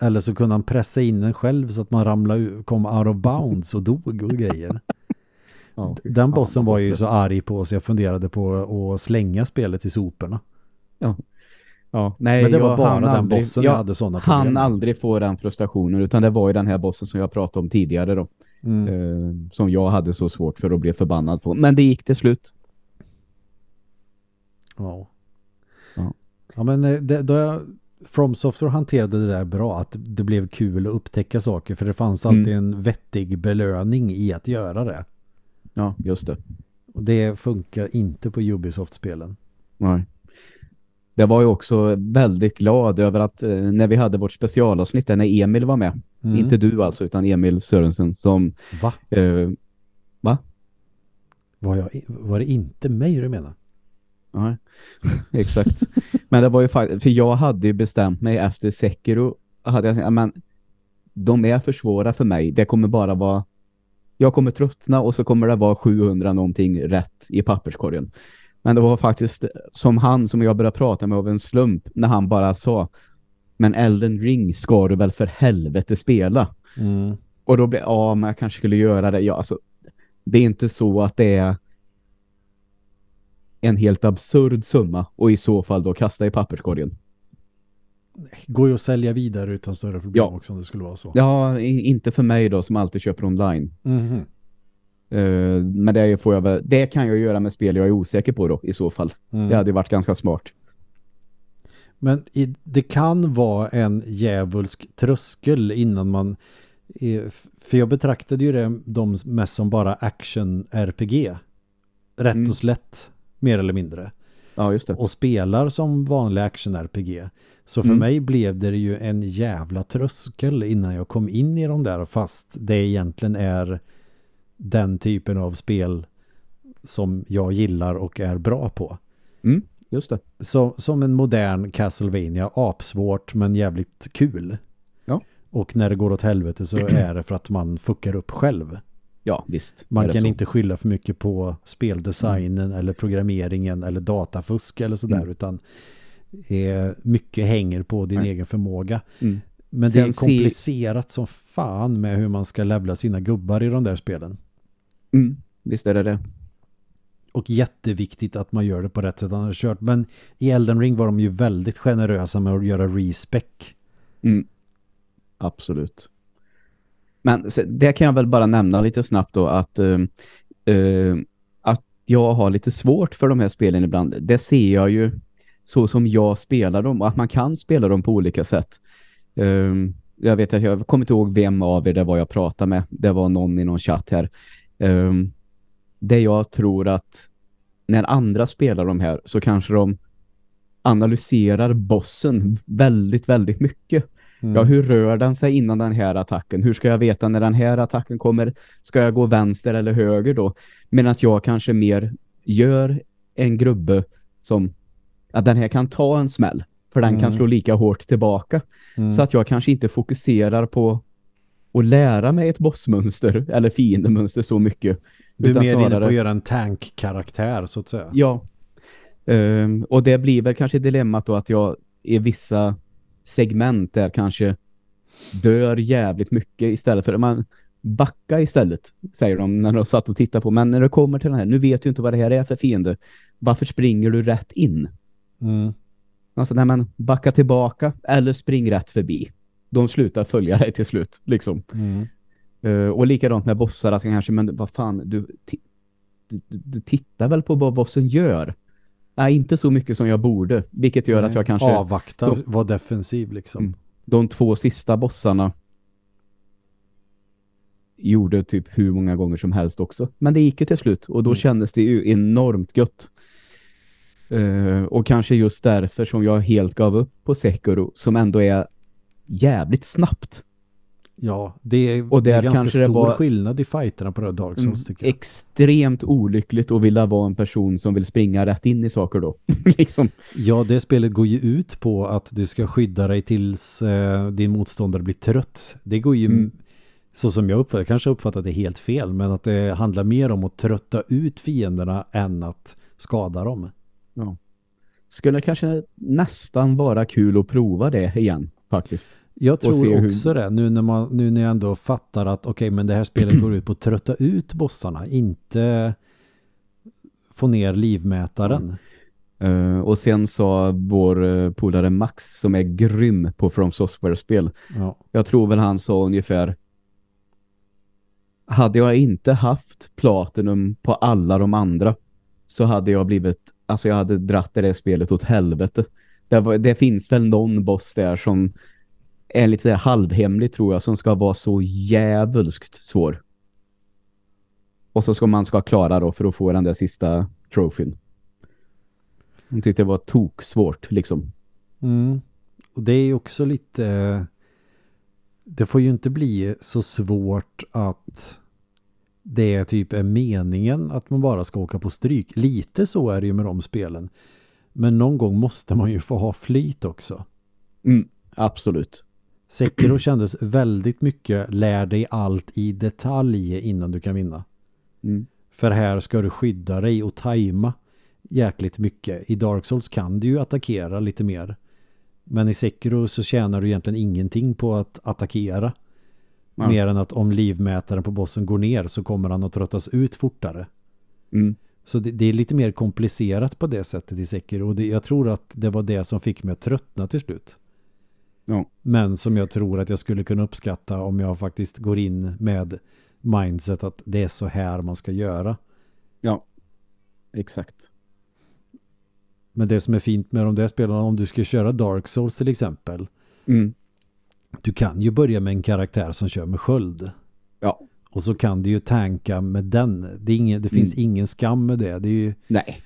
eller så kunde han pressa in den själv så att man ramlade kom out of bounds och dog och grejer. Fy Den bossen var ju hopplöst. så arg på så jag funderade på att slänga spelet i soporna. Ja. Ja, nej, Men det var jag bara den aldrig, bossen jag jag hade sådana problem Han aldrig få den frustrationen utan det var ju den här bossen som jag pratade om tidigare då. Mm. Eh, som jag hade så svårt för att bli förbannad på. Men det gick till slut. Ja. Ja. Ja men eh, det, då jag, From Software hanterade det där bra att det blev kul att upptäcka saker för det fanns alltid Mm. en vettig belöning i att göra det. Ja, just det. Och det funkar inte på Ubisoft-spelen. Nej. Det var ju också väldigt glad över att eh, när vi hade vårt specialavsnitt där när Emil var med. Mm. Inte du alltså utan Emil Sörensen som Va? eh, Var, jag, var det inte mig du menar? Nej, exakt. Men det var ju faktiskt, för jag hade ju bestämt mig efter Sekiro, hade jag sagt, men de är för svåra för mig. Det kommer bara vara, jag kommer tröttna och så kommer det vara 700 någonting rätt i papperskorgen. Men det var faktiskt som han som jag började prata med av en slump när han bara sa, men Elden Ring ska du väl för helvete spela? Mm. Och då blev ja, men jag kanske skulle göra det. Ja, alltså, det är inte så att det är en helt absurd summa och i så fall då kasta i papperskorgen. Går ju att sälja vidare utan större problem Ja. också om det skulle vara så. Ja, inte för mig då som alltid köper online. Mhm. Eh, men det, får jag väl, det kan jag göra med spel jag är osäker på då i så fall. Mm. Det hade varit ganska smart. Men i, det kan vara en djävulsk tröskel innan man... För jag betraktade ju det de mest som bara action-RPG. Rätt Mm. och slätt, mer eller mindre. Ja, just det. Och spelar som vanlig action-RPG. Så för Mm. mig blev det ju en jävla tröskel innan jag kom in i de där fast det egentligen är den typen av spel som jag gillar och är bra på. Mm, just det. Så, som en modern Castlevania, apsvårt men jävligt kul. Ja. Och när det går åt helvete så är det för att man fuckar upp själv. Ja, visst. Man kan så. inte skylla för mycket på speldesignen eller programmeringen eller datafusk eller sådär Mm. utan eh, mycket hänger på din Nej. egen förmåga. Mm. Men det är Sen komplicerat som fan med hur man ska levla sina gubbar i de där spelen. Mm, visst är det det. Och jätteviktigt att man gör det på rätt sätt. Han har kört. Men i Elden Ring var de ju väldigt generösa med att göra respec. Mm. Absolut. Men det kan jag väl bara nämna lite snabbt då att, uh, att jag har lite svårt för de här spelen ibland. Det ser jag ju så som jag spelar dem och att man kan spela dem på olika sätt. Uh, jag vet att jag kommer inte ihåg vem av er det var jag pratade med. Det var någon i någon chatt här. Eh, det jag tror att när andra spelar de här så kanske de analyserar bossen väldigt, väldigt mycket. Mm. Ja, hur rör den sig innan den här attacken? Hur ska jag veta när den här attacken kommer? Ska jag gå vänster eller höger då? Medan jag kanske mer gör en grubbe som att den här kan ta en smäll. För den kan Mm. slå lika hårt tillbaka. Mm. Så att jag kanske inte fokuserar på att lära mig ett bossmönster eller fiendemönster så mycket. du är mer inne på snarare- att göra en tank-karaktär så att säga. Ja. Ehm, och det blir väl kanske dilemmat då att jag i vissa segment där kanske dör jävligt mycket istället för att man backa istället, säger de när de satt och tittade på. Men när det kommer till den här, nu vet du inte vad det här är för fiende. Varför springer du rätt in? Mm. Alltså, nej men backa tillbaka eller spring rätt förbi. De slutar följa dig till slut, liksom. Mm. Eh, och likadant med bossar, att kanske, men vad fan, du, du, du, du tittar väl på vad bossen gör? Nej, inte så mycket som jag borde, vilket gör att jag kanske, Avvakta, Jo. var defensiv liksom. Mm. de två sista bossarna gjorde typ hur många gånger som helst också. Men det gick ju till slut och då Mm. kändes det ju enormt gött. Eh, och kanske just därför som jag helt gav upp på Sekiro, som ändå är jävligt snabbt. Ja, det är, Och det är ganska kanske stor skillnad i fighterna på det här Dark Souls tycker jag. extremt olyckligt att vilja vara en person som vill springa rätt in i saker då. liksom. Ja, det spelet går ju ut på att du ska skydda dig tills eh, din motståndare blir trött. Det går ju, Mm. så som jag uppfattar, kanske uppfattat det helt fel, men att det handlar mer om att trötta ut fienderna än att skada dem. skulle kanske nästan vara kul att prova det igen faktiskt. Jag tror också hur- det, nu när, man, nu när jag ändå fattar att okej, men det här spelet går ut på att trötta ut bossarna, inte få ner livmätaren. Eh, och sen sa vår uh, polare Max som är grym på From Software-spel. Ja. Jag tror väl han sa ungefär hade jag inte haft Platinum på alla de andra så hade jag blivit, alltså jag hade dratt det där spelet åt helvete. Det, var, det finns väl någon boss där som är lite så här halvhemlig tror jag som ska vara så jävulskt svår. Och så ska man ska klara då för att få den där sista trofén. Hon tyckte det var tok svårt liksom. Mm. Och det är ju också lite... Det får ju inte bli så svårt att det typ är meningen att man bara ska åka på stryk. Lite så är det ju med de spelen. Men någon gång måste man ju få ha flyt också. Mm, absolut. Sekiro kändes väldigt mycket lär dig allt i detalj innan du kan vinna. Mm. För här ska du skydda dig och tajma jäkligt mycket. I Dark Souls kan du ju attackera lite mer. Men i Sekiro så tjänar du egentligen ingenting på att attackera. Ja. Mer än att om livmätaren på bossen går ner så kommer han att tröttas ut fortare. Mm. Så det, det är lite mer komplicerat på det sättet i Sekiro. Och det, jag tror att det var det som fick mig att tröttna till slut. Ja. Men som jag tror att jag skulle kunna uppskatta om jag faktiskt går in med mindset att det är så här man ska göra. Ja, exakt. Men det som är fint med de där spelarna, om du ska köra Dark Souls till exempel, Mm. du kan ju börja med en karaktär som kör med sköld. Ja, Och så kan du ju tanka med den. Det, ingen, det finns ingen skam med det. Det är ju nej.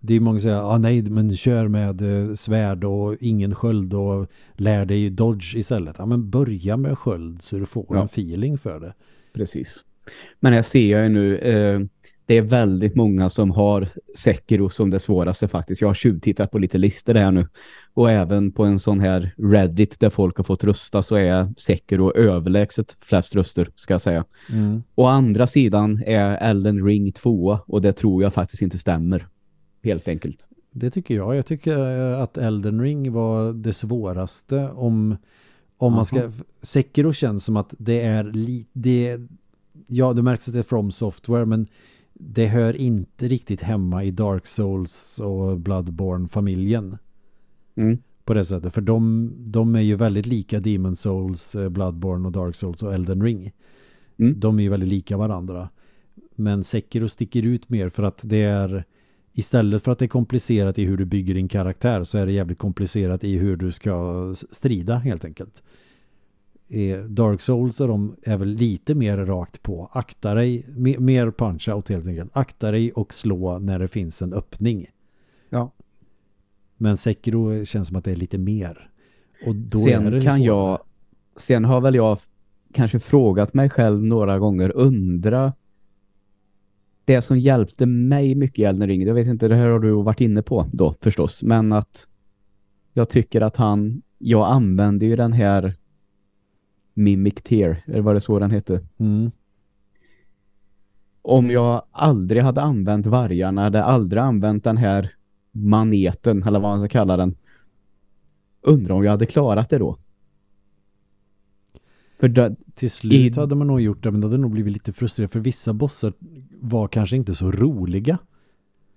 Det är många som säger, ah, nej men kör med eh, svärd och ingen sköld och lär dig dodge istället. Ja men börja med sköld så du får Ja. en feeling för det. Precis. Men här ser jag ju nu, eh, det är väldigt många som har Sekiro som det svåraste faktiskt. Jag har tjuvtittat på lite listor här nu. Och även på en sån här Reddit där folk har fått rösta så är Sekiro överlägset flest röster ska jag säga. Å andra sidan är Elden Ring tvåa och det tror jag faktiskt inte stämmer. Helt enkelt. Det tycker jag. Jag tycker eh, att Elden Ring var det svåraste om, om man ska... Sekiro känns som att det är lite... Ja, det märks att det är From Software men det hör inte riktigt hemma i Dark Souls och Bloodborne-familjen Mm. på det sättet. För de, de är ju väldigt lika Demon Souls, eh, Bloodborne och Dark Souls och Elden Ring. Mm. De är ju väldigt lika varandra. Men Sekiro sticker ut mer för att det är istället för att det är komplicerat i hur du bygger din karaktär så är det jävligt komplicerat i hur du ska strida helt enkelt. Dark Souls är, de, är väl lite mer rakt på. Akta dig, me- mer punch-out helt enkelt. Akta dig och slå när det finns en öppning. Ja. Men Sekiro känns som att det är lite mer. Och då är sen det kan svårare. jag sen har väl jag kanske frågat mig själv några gånger undra det som hjälpte mig mycket i Elden Ring, jag vet inte, det här har du varit inne på då förstås, men att jag tycker att han, jag använde ju den här Mimic Tear, eller vad det så den hette. Mm. Om jag aldrig hade använt vargarna, hade aldrig använt den här maneten, eller vad man ska kalla den, undrar om jag hade klarat det då. För då, Till slut I- hade man nog gjort det men det hade nog blivit lite frustrerad för vissa bossar var kanske inte så roliga.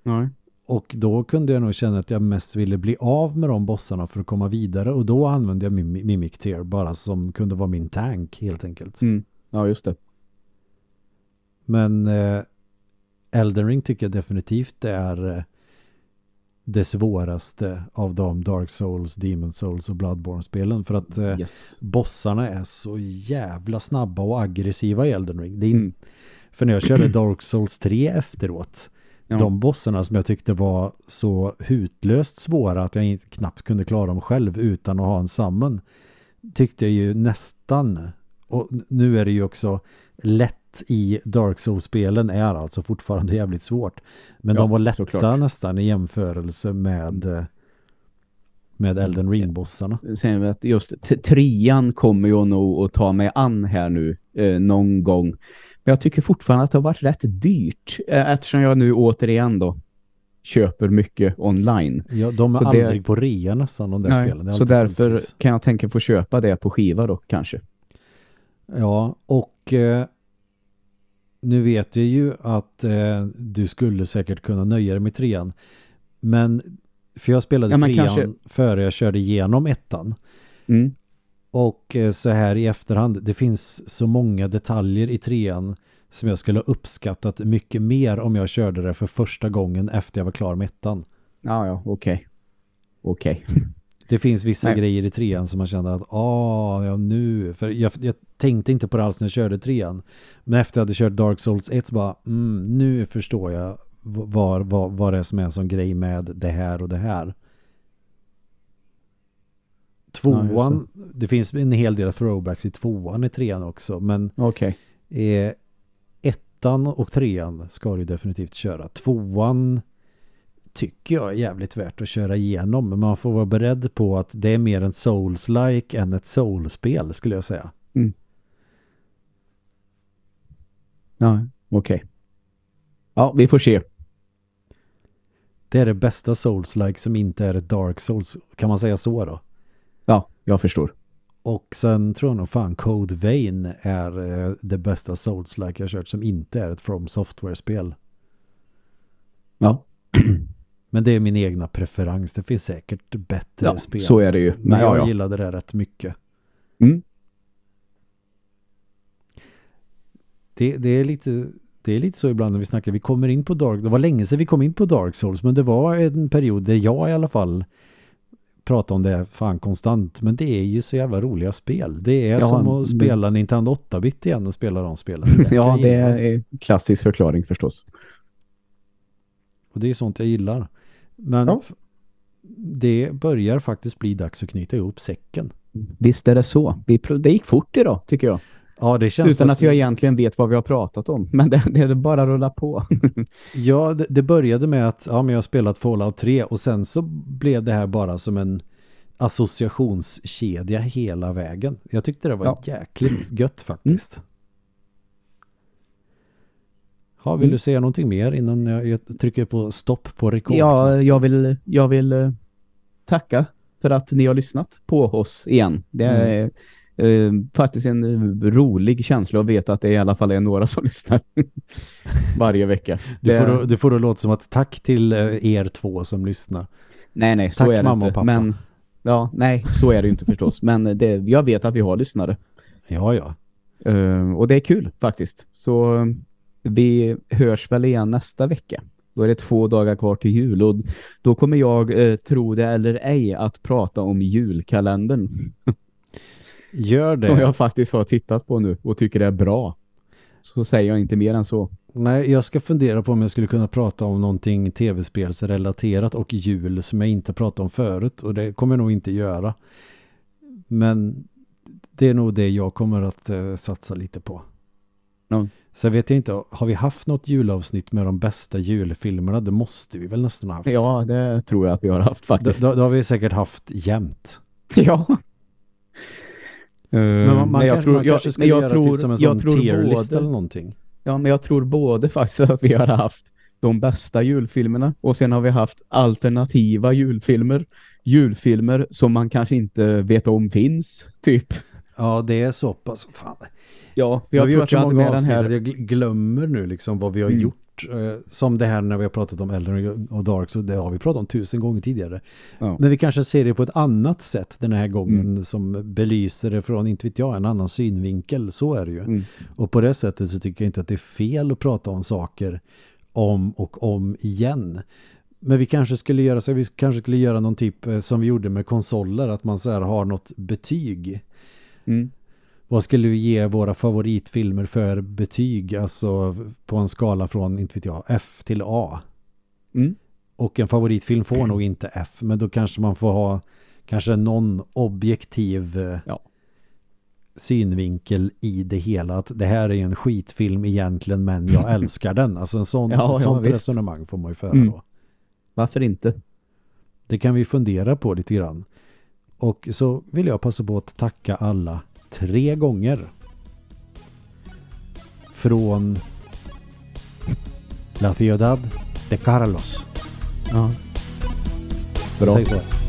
nej. Och då kunde jag nog känna att jag mest ville bli av med de bossarna för att komma vidare och då använde jag Mim- Mimic Tear bara som kunde vara min tank helt enkelt. Mm. Ja, just det. Men eh, Elden Ring tycker jag definitivt är eh, det svåraste av de Dark Souls, Demon Souls och Bloodborne-spelen för att eh, Yes. bossarna är så jävla snabba och aggressiva i Elden Ring. Mm. För när jag körde Dark Souls 3 efteråt, Ja. de bossarna som jag tyckte var så hutlöst svåra att jag inte, knappt kunde klara dem själv utan att ha en summon, tyckte jag ju nästan, och nu är det ju också lätt i Dark Souls-spelen är alltså fortfarande jävligt svårt. Men Ja, de var lätta såklart. nästan i jämförelse med eh, med Elden Ring-bossarna. Sen att just trean kommer jag nog att ta mig an här nu eh, någon gång. Men jag tycker fortfarande att det har varit rätt dyrt eh, eftersom jag nu återigen då köper mycket online. Ja, de är Så aldrig det- på rea nästan de där Nej, spelen. Så därför kan jag tänka få köpa det på skiva då kanske. Ja, och eh, nu vet jag ju att eh, du skulle säkert kunna nöja dig med trean. Men, för jag spelade Ja, trean kanske- före jag körde igenom ettan. Mm. Och eh, så här i efterhand, det finns så många detaljer i trean som jag skulle ha uppskattat mycket mer om jag körde det för första gången efter jag var klar med ettan. Ja, ja, okej. Okej. Det finns vissa Nej. grejer i trean som man kände att ah, ja nu, för jag, jag tänkte inte på det alls när jag körde trean. Men efter jag hade kört Dark Souls 1 så bara, mm, nu förstår jag vad, vad, vad det är som är en sån grej med det här och det här. Tvåan, det. finns en hel del throwbacks i tvåan i trean också, men Okej. eh, ettan och trean ska du definitivt köra. Tvåan tycker jag är jävligt värt att köra igenom, men man får vara beredd på att det är mer en Souls-like än ett Soul-spel skulle jag säga. Ja, okej. Ja, vi får se. Det är det bästa Souls-like som inte är Dark Souls, kan man säga så då? Ja, jag förstår. Och sen tror jag nog fan Code Vein är eh, det bästa Souls-like jag kört som inte är ett From Software-spel. Ja, Men det är min egna preferens. Det finns säkert bättre ja spel. så är det ju. Men Men, ja, jag ja. gillade det rätt mycket. Mm. Det, det, är lite, det är lite så ibland när vi snackar. Vi kommer in på Dark. Det var länge sedan vi kom in på Dark Souls. Men det var en period där jag i alla fall pratade om det fan konstant. Men det är ju så jävla roliga spel. Det är Ja, som att spela Nintendo 8-bit igen och spela de spelen. Ja, det är klassisk förklaring förstås. Och det är sånt jag gillar. Men Ja. det börjar faktiskt bli dags att knyta ihop säcken. Visst är det så. Det gick fort idag, tycker jag. Ja, det känns Utan att jag egentligen vet vad vi har pratat om. Men det, det är bara att rulla på. Ja, det, det började med att ja, men jag har spelat Fallout 3 och sen så blev det här bara som en associationskedja hela vägen. Jag tyckte det var Ja. jäkligt gött faktiskt. Ja, vill Mm. du säga någonting mer innan jag, jag trycker på stopp på rekord? Ja, jag vill, jag vill eh, tacka för att ni har lyssnat på oss igen. Det är eh, faktiskt en eh, rolig känsla att veta att det i alla fall är några som lyssnar varje vecka. Du Det- får, då- du får då låta som att tack till eh, er två som lyssnar. nej, nej, så Tack, är det mamma och inte. pappa. Men, ja, nej, så är det ju inte förstås. Men det, jag vet att vi har lyssnare. Ja, ja. Eh, och det är kul faktiskt. Så eh, vi hörs väl igen nästa vecka. Då är det två dagar kvar till jul och då kommer jag, eh, tro det eller ej, att prata om julkalendern. Gör det. Som jag faktiskt har tittat på nu och tycker det är bra. Så säger jag inte mer än så. Nej, jag ska fundera på om jag skulle kunna prata om någonting tv-spelsrelaterat och jul som jag inte pratat om förut och det kommer jag nog inte göra. Men det är nog det jag kommer att eh, satsa lite på. Ja. Sen vet jag inte, har vi haft något julavsnitt med de bästa julfilmerna? Det måste vi väl nästan ha haft. Ja, det tror jag att vi har haft det, faktiskt. det, det har vi säkert haft jämt. ja. Men man, man, jag kan, tror, man jag, kanske skulle jag göra tror, typ som en jag sån tror tierlist både- eller någonting. Ja, men jag tror både faktiskt att vi har haft de bästa julfilmerna och sen har vi haft alternativa julfilmer. Julfilmer som man kanske inte vet om finns, typ. Ja, det är så pass. Fan. Ja, Jag jag har tror gjort att så vi hade med den här. jag gl- glömmer nu liksom vad vi har Mm. gjort. Eh, Som det här när vi har pratat om Elden och Dark så det har vi pratat om tusen gånger tidigare. Ja. Men vi kanske ser det på ett annat sätt den här gången Mm. som belyser det från, inte vet jag, en annan synvinkel. Så är det ju. Mm. Och på det sättet så tycker jag inte att det är fel att prata om saker om och om igen. Men vi kanske skulle göra så vi kanske skulle göra någon typ eh, som vi gjorde med konsoler att man så här har något betyg. Mm. Vad skulle vi ge våra favoritfilmer för betyg? Alltså på en skala från, inte vet jag, F till A. Mm. Och en favoritfilm får nog inte F. Men då kanske man får ha kanske någon objektiv eh, Ja. synvinkel i det hela. Att det här är en skitfilm egentligen men jag älskar den. Alltså en sån, Ja, ja, ett sånt visst. resonemang får man ju föra Mm. då. Varför inte? Det kan vi fundera på lite grann. Och så vill jag passa på att tacka alla tre gånger. Från La Ciudad de Carlos. Ja. Bra. säger så.